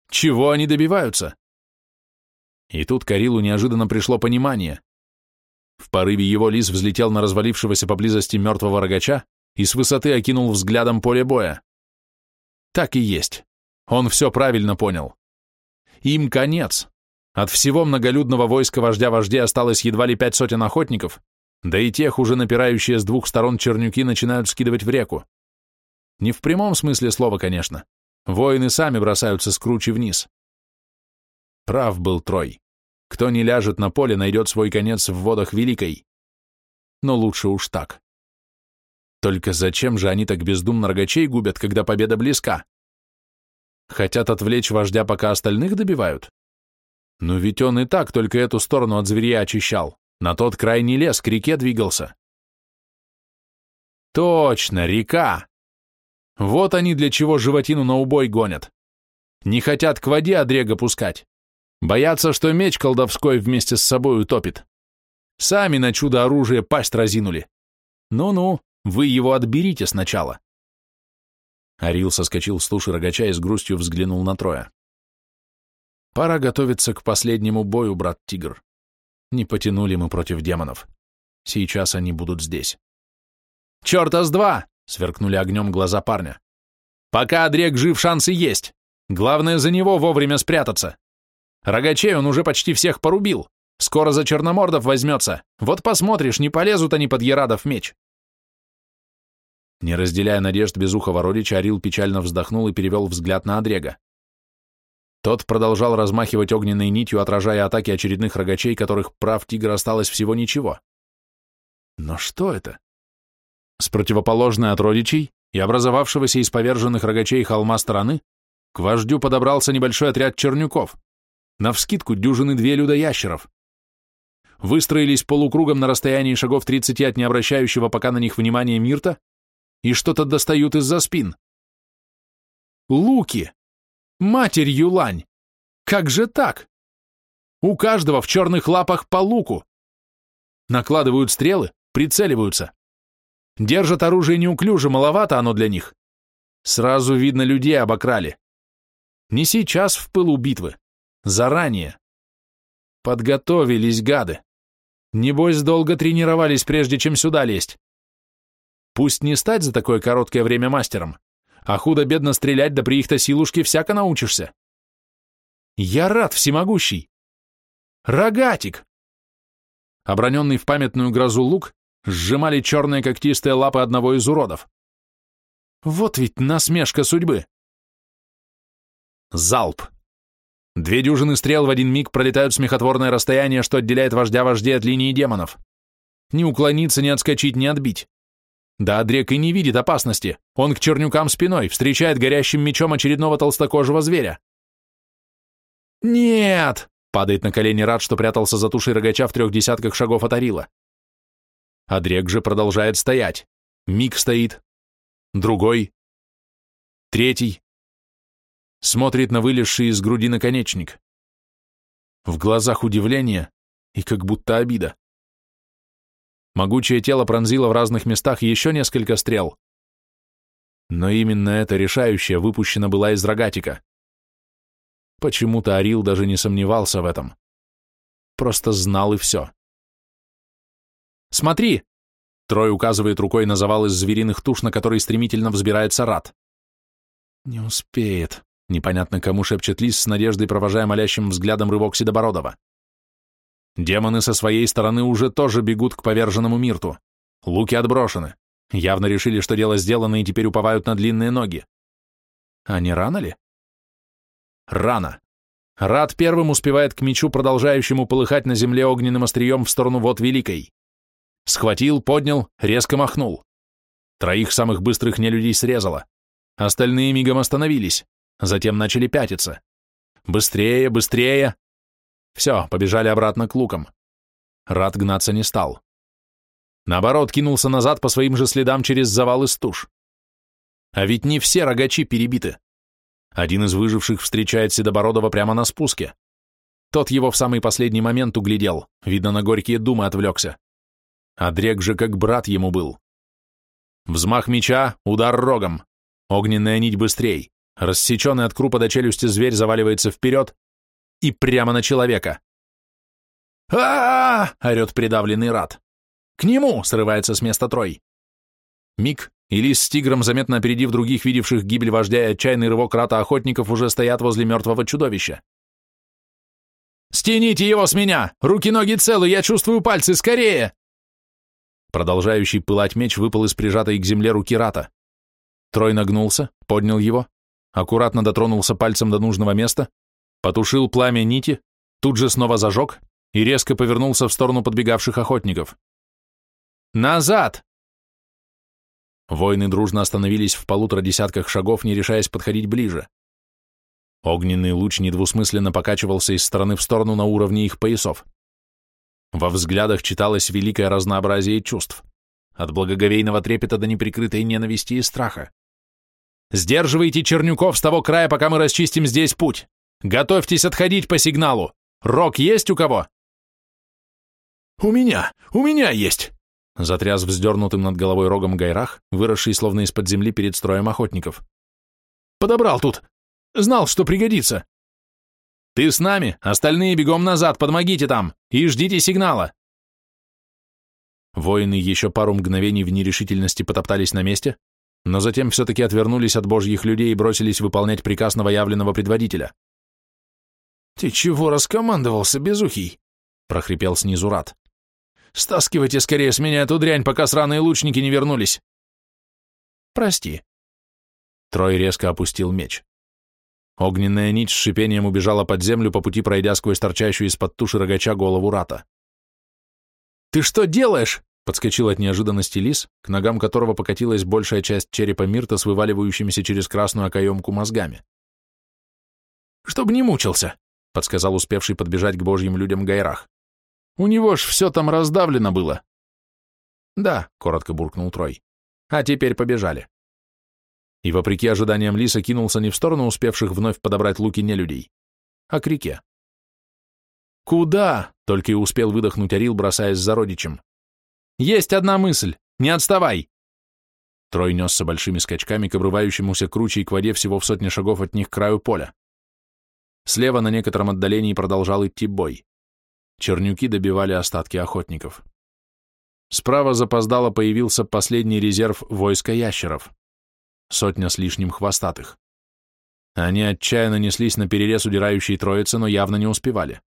Чего они добиваются? И тут Карилу неожиданно пришло понимание. В порыве его лис взлетел на развалившегося поблизости мертвого рогача и с высоты окинул взглядом поле боя. Так и есть. Он все правильно понял. Им конец. От всего многолюдного войска вождя вождей осталось едва ли пять сотен охотников, да и тех уже напирающие с двух сторон чернюки начинают скидывать в реку. Не в прямом смысле слова, конечно. Воины сами бросаются с кручи вниз. Прав был Трой. Кто не ляжет на поле, найдет свой конец в водах Великой. Но лучше уж так. Только зачем же они так бездумно рогачей губят, когда победа близка? Хотят отвлечь вождя, пока остальных добивают? Но ведь он и так только эту сторону от зверя очищал. На тот крайний лес к реке двигался. Точно, река. Вот они для чего животину на убой гонят. Не хотят к воде Адрега пускать. Боятся, что меч колдовской вместе с собой утопит. Сами на чудо оружие пасть разинули. Ну-ну, вы его отберите сначала. Арил соскочил с туши рогача и с грустью взглянул на Троя. Пора готовиться к последнему бою, брат-тигр. Не потянули мы против демонов. Сейчас они будут здесь. «Черта с два!» — сверкнули огнем глаза парня. «Пока Адрек жив, шансы есть. Главное за него вовремя спрятаться. Рогачей он уже почти всех порубил. Скоро за черномордов возьмется. Вот посмотришь, не полезут они под Ярадов меч». Не разделяя надежд безухого родича, Арил печально вздохнул и перевел взгляд на Адрега. Тот продолжал размахивать огненной нитью, отражая атаки очередных рогачей, которых прав тигра осталось всего ничего. Но что это? С противоположной от родичей и образовавшегося из поверженных рогачей холма стороны к вождю подобрался небольшой отряд чернюков, навскидку дюжины две людоящеров. Выстроились полукругом на расстоянии шагов 30 от необращающего пока на них внимания Мирта и что-то достают из-за спин. Луки! Матерь Юлань! Как же так? У каждого в черных лапах по луку. Накладывают стрелы, прицеливаются. Держат оружие неуклюже, маловато оно для них. Сразу видно, людей обокрали. Не сейчас в пылу битвы, заранее. Подготовились гады. Небось, долго тренировались, прежде чем сюда лезть. Пусть не стать за такое короткое время мастером, а худо-бедно стрелять да при их-то силушке всяко научишься. Я рад, всемогущий. Рогатик! Оброненный в памятную грозу лук сжимали черные когтистые лапы одного из уродов. Вот ведь насмешка судьбы. Залп. Две дюжины стрел в один миг пролетают смехотворное расстояние, что отделяет вождя вождей от линии демонов. Не уклониться, не отскочить, не отбить. Да Адрек и не видит опасности. Он к чернюкам спиной, встречает горящим мечом очередного толстокожего зверя. «Нет!» — падает на колени рад, что прятался за тушей рогача в трех десятках шагов от Арила. Адрек же продолжает стоять. Миг стоит. Другой. Третий. Смотрит на вылезший из груди наконечник. В глазах удивление и как будто обида. Могучее тело пронзило в разных местах еще несколько стрел. Но именно эта решающая выпущена была из рогатика. Почему-то Арил даже не сомневался в этом. Просто знал и все. «Смотри!» Трой указывает рукой на завал из звериных туш, на который стремительно взбирается рад. «Не успеет», — непонятно кому шепчет лис с надеждой, провожая молящим взглядом рывок Седобородова. Демоны со своей стороны уже тоже бегут к поверженному Мирту. Луки отброшены. Явно решили, что дело сделано, и теперь уповают на длинные ноги. А не рано ли? Рано. Рад первым успевает к мечу, продолжающему полыхать на земле огненным острием в сторону вот великой. Схватил, поднял, резко махнул. Троих самых быстрых нелюдей срезало. Остальные мигом остановились, затем начали пятиться. Быстрее, быстрее. Все, побежали обратно к лукам. Рад гнаться не стал. Наоборот, кинулся назад по своим же следам через завал из туш. А ведь не все рогачи перебиты. Один из выживших встречает Седобородова прямо на спуске. Тот его в самый последний момент углядел, видно, на горькие думы отвлекся. А Дрек же как брат ему был. Взмах меча, удар рогом. Огненная нить быстрей. Рассеченный от крупа до челюсти зверь заваливается вперед и прямо на человека. а, -а, -а орет придавленный рад. «К нему!» — срывается с места Трой. Миг, и Лис с тигром, заметно опередив других, видевших гибель вождя и отчаянный рывок рата охотников, уже стоят возле мертвого чудовища. «Стяните его с меня! Руки-ноги целы, я чувствую пальцы, скорее!» Продолжающий пылать меч выпал из прижатой к земле руки рата. Трой нагнулся, поднял его, аккуратно дотронулся пальцем до нужного места, потушил пламя нити, тут же снова зажег и резко повернулся в сторону подбегавших охотников. «Назад!» Воины дружно остановились в полутора десятках шагов, не решаясь подходить ближе. Огненный луч недвусмысленно покачивался из стороны в сторону на уровне их поясов. Во взглядах читалось великое разнообразие чувств, от благоговейного трепета до неприкрытой ненависти и страха. «Сдерживайте Чернюков с того края, пока мы расчистим здесь путь! Готовьтесь отходить по сигналу! Рог есть у кого?» «У меня! У меня есть!» Затряс вздернутым над головой рогом Гайрах, выросший словно из-под земли перед строем охотников. «Подобрал тут! Знал, что пригодится!» «Ты с нами! Остальные бегом назад, подмогите там! И ждите сигнала!» Воины еще пару мгновений в нерешительности потоптались на месте, но затем все-таки отвернулись от божьих людей и бросились выполнять приказ новоявленного предводителя. «Ты чего раскомандовался, безухий?» — прохрипел снизу Рат. Стаскивайте скорее с меня эту дрянь, пока сраные лучники не вернулись. Прости. Трой резко опустил меч. Огненная нить с шипением убежала под землю, по пути пройдя сквозь торчащую из-под туши рогача голову рата. «Ты что делаешь?» — подскочил от неожиданности лис, к ногам которого покатилась большая часть черепа Мирта с вываливающимися через красную окоемку мозгами. «Чтоб не мучился», — подсказал успевший подбежать к божьим людям Гайрах. У него ж все там раздавлено было. Да, коротко буркнул Трой. А теперь побежали. И вопреки ожиданиям Лиса кинулся не в сторону успевших вновь подобрать луки нелюдей, а к реке. «Куда?» — только и успел выдохнуть Орил, бросаясь за родичем. «Есть одна мысль! Не отставай!» Трой несся большими скачками к обрывающемуся круче и к воде всего в сотне шагов от них к краю поля. Слева на некотором отдалении продолжал идти бой. Чернюки добивали остатки охотников. Справа запоздало появился последний резерв войска ящеров. Сотня с лишним хвостатых. Они отчаянно неслись на перерез удирающей троицы, но явно не успевали.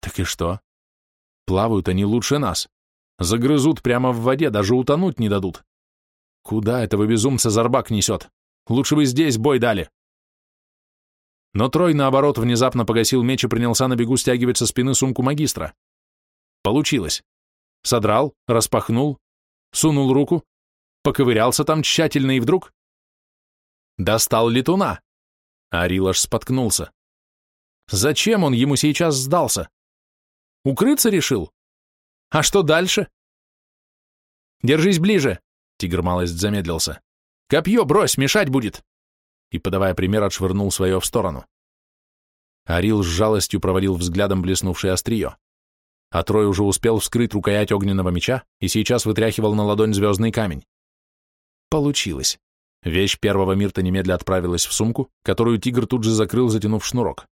Так и что? Плавают они лучше нас. Загрызут прямо в воде, даже утонуть не дадут. Куда этого безумца Зарбак несет? Лучше бы здесь бой дали. Но Трой, наоборот, внезапно погасил меч и принялся на бегу стягивать со спины сумку магистра. Получилось. Содрал, распахнул, сунул руку, поковырялся там тщательно и вдруг... Достал летуна. Арил споткнулся. Зачем он ему сейчас сдался? Укрыться решил? А что дальше? Держись ближе, тигр малость замедлился. Копье брось, мешать будет и, подавая пример, отшвырнул свое в сторону. Арил с жалостью проводил взглядом блеснувшее острие. А Трой уже успел вскрыть рукоять огненного меча и сейчас вытряхивал на ладонь звездный камень. Получилось. Вещь первого Мирта немедля отправилась в сумку, которую тигр тут же закрыл, затянув шнурок.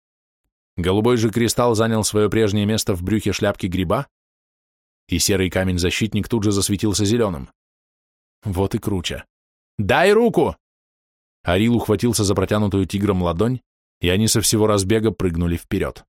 Голубой же кристалл занял свое прежнее место в брюхе шляпки гриба, и серый камень-защитник тут же засветился зеленым. Вот и круче. «Дай руку!» Арил ухватился за протянутую тигром ладонь, и они со всего разбега прыгнули вперед.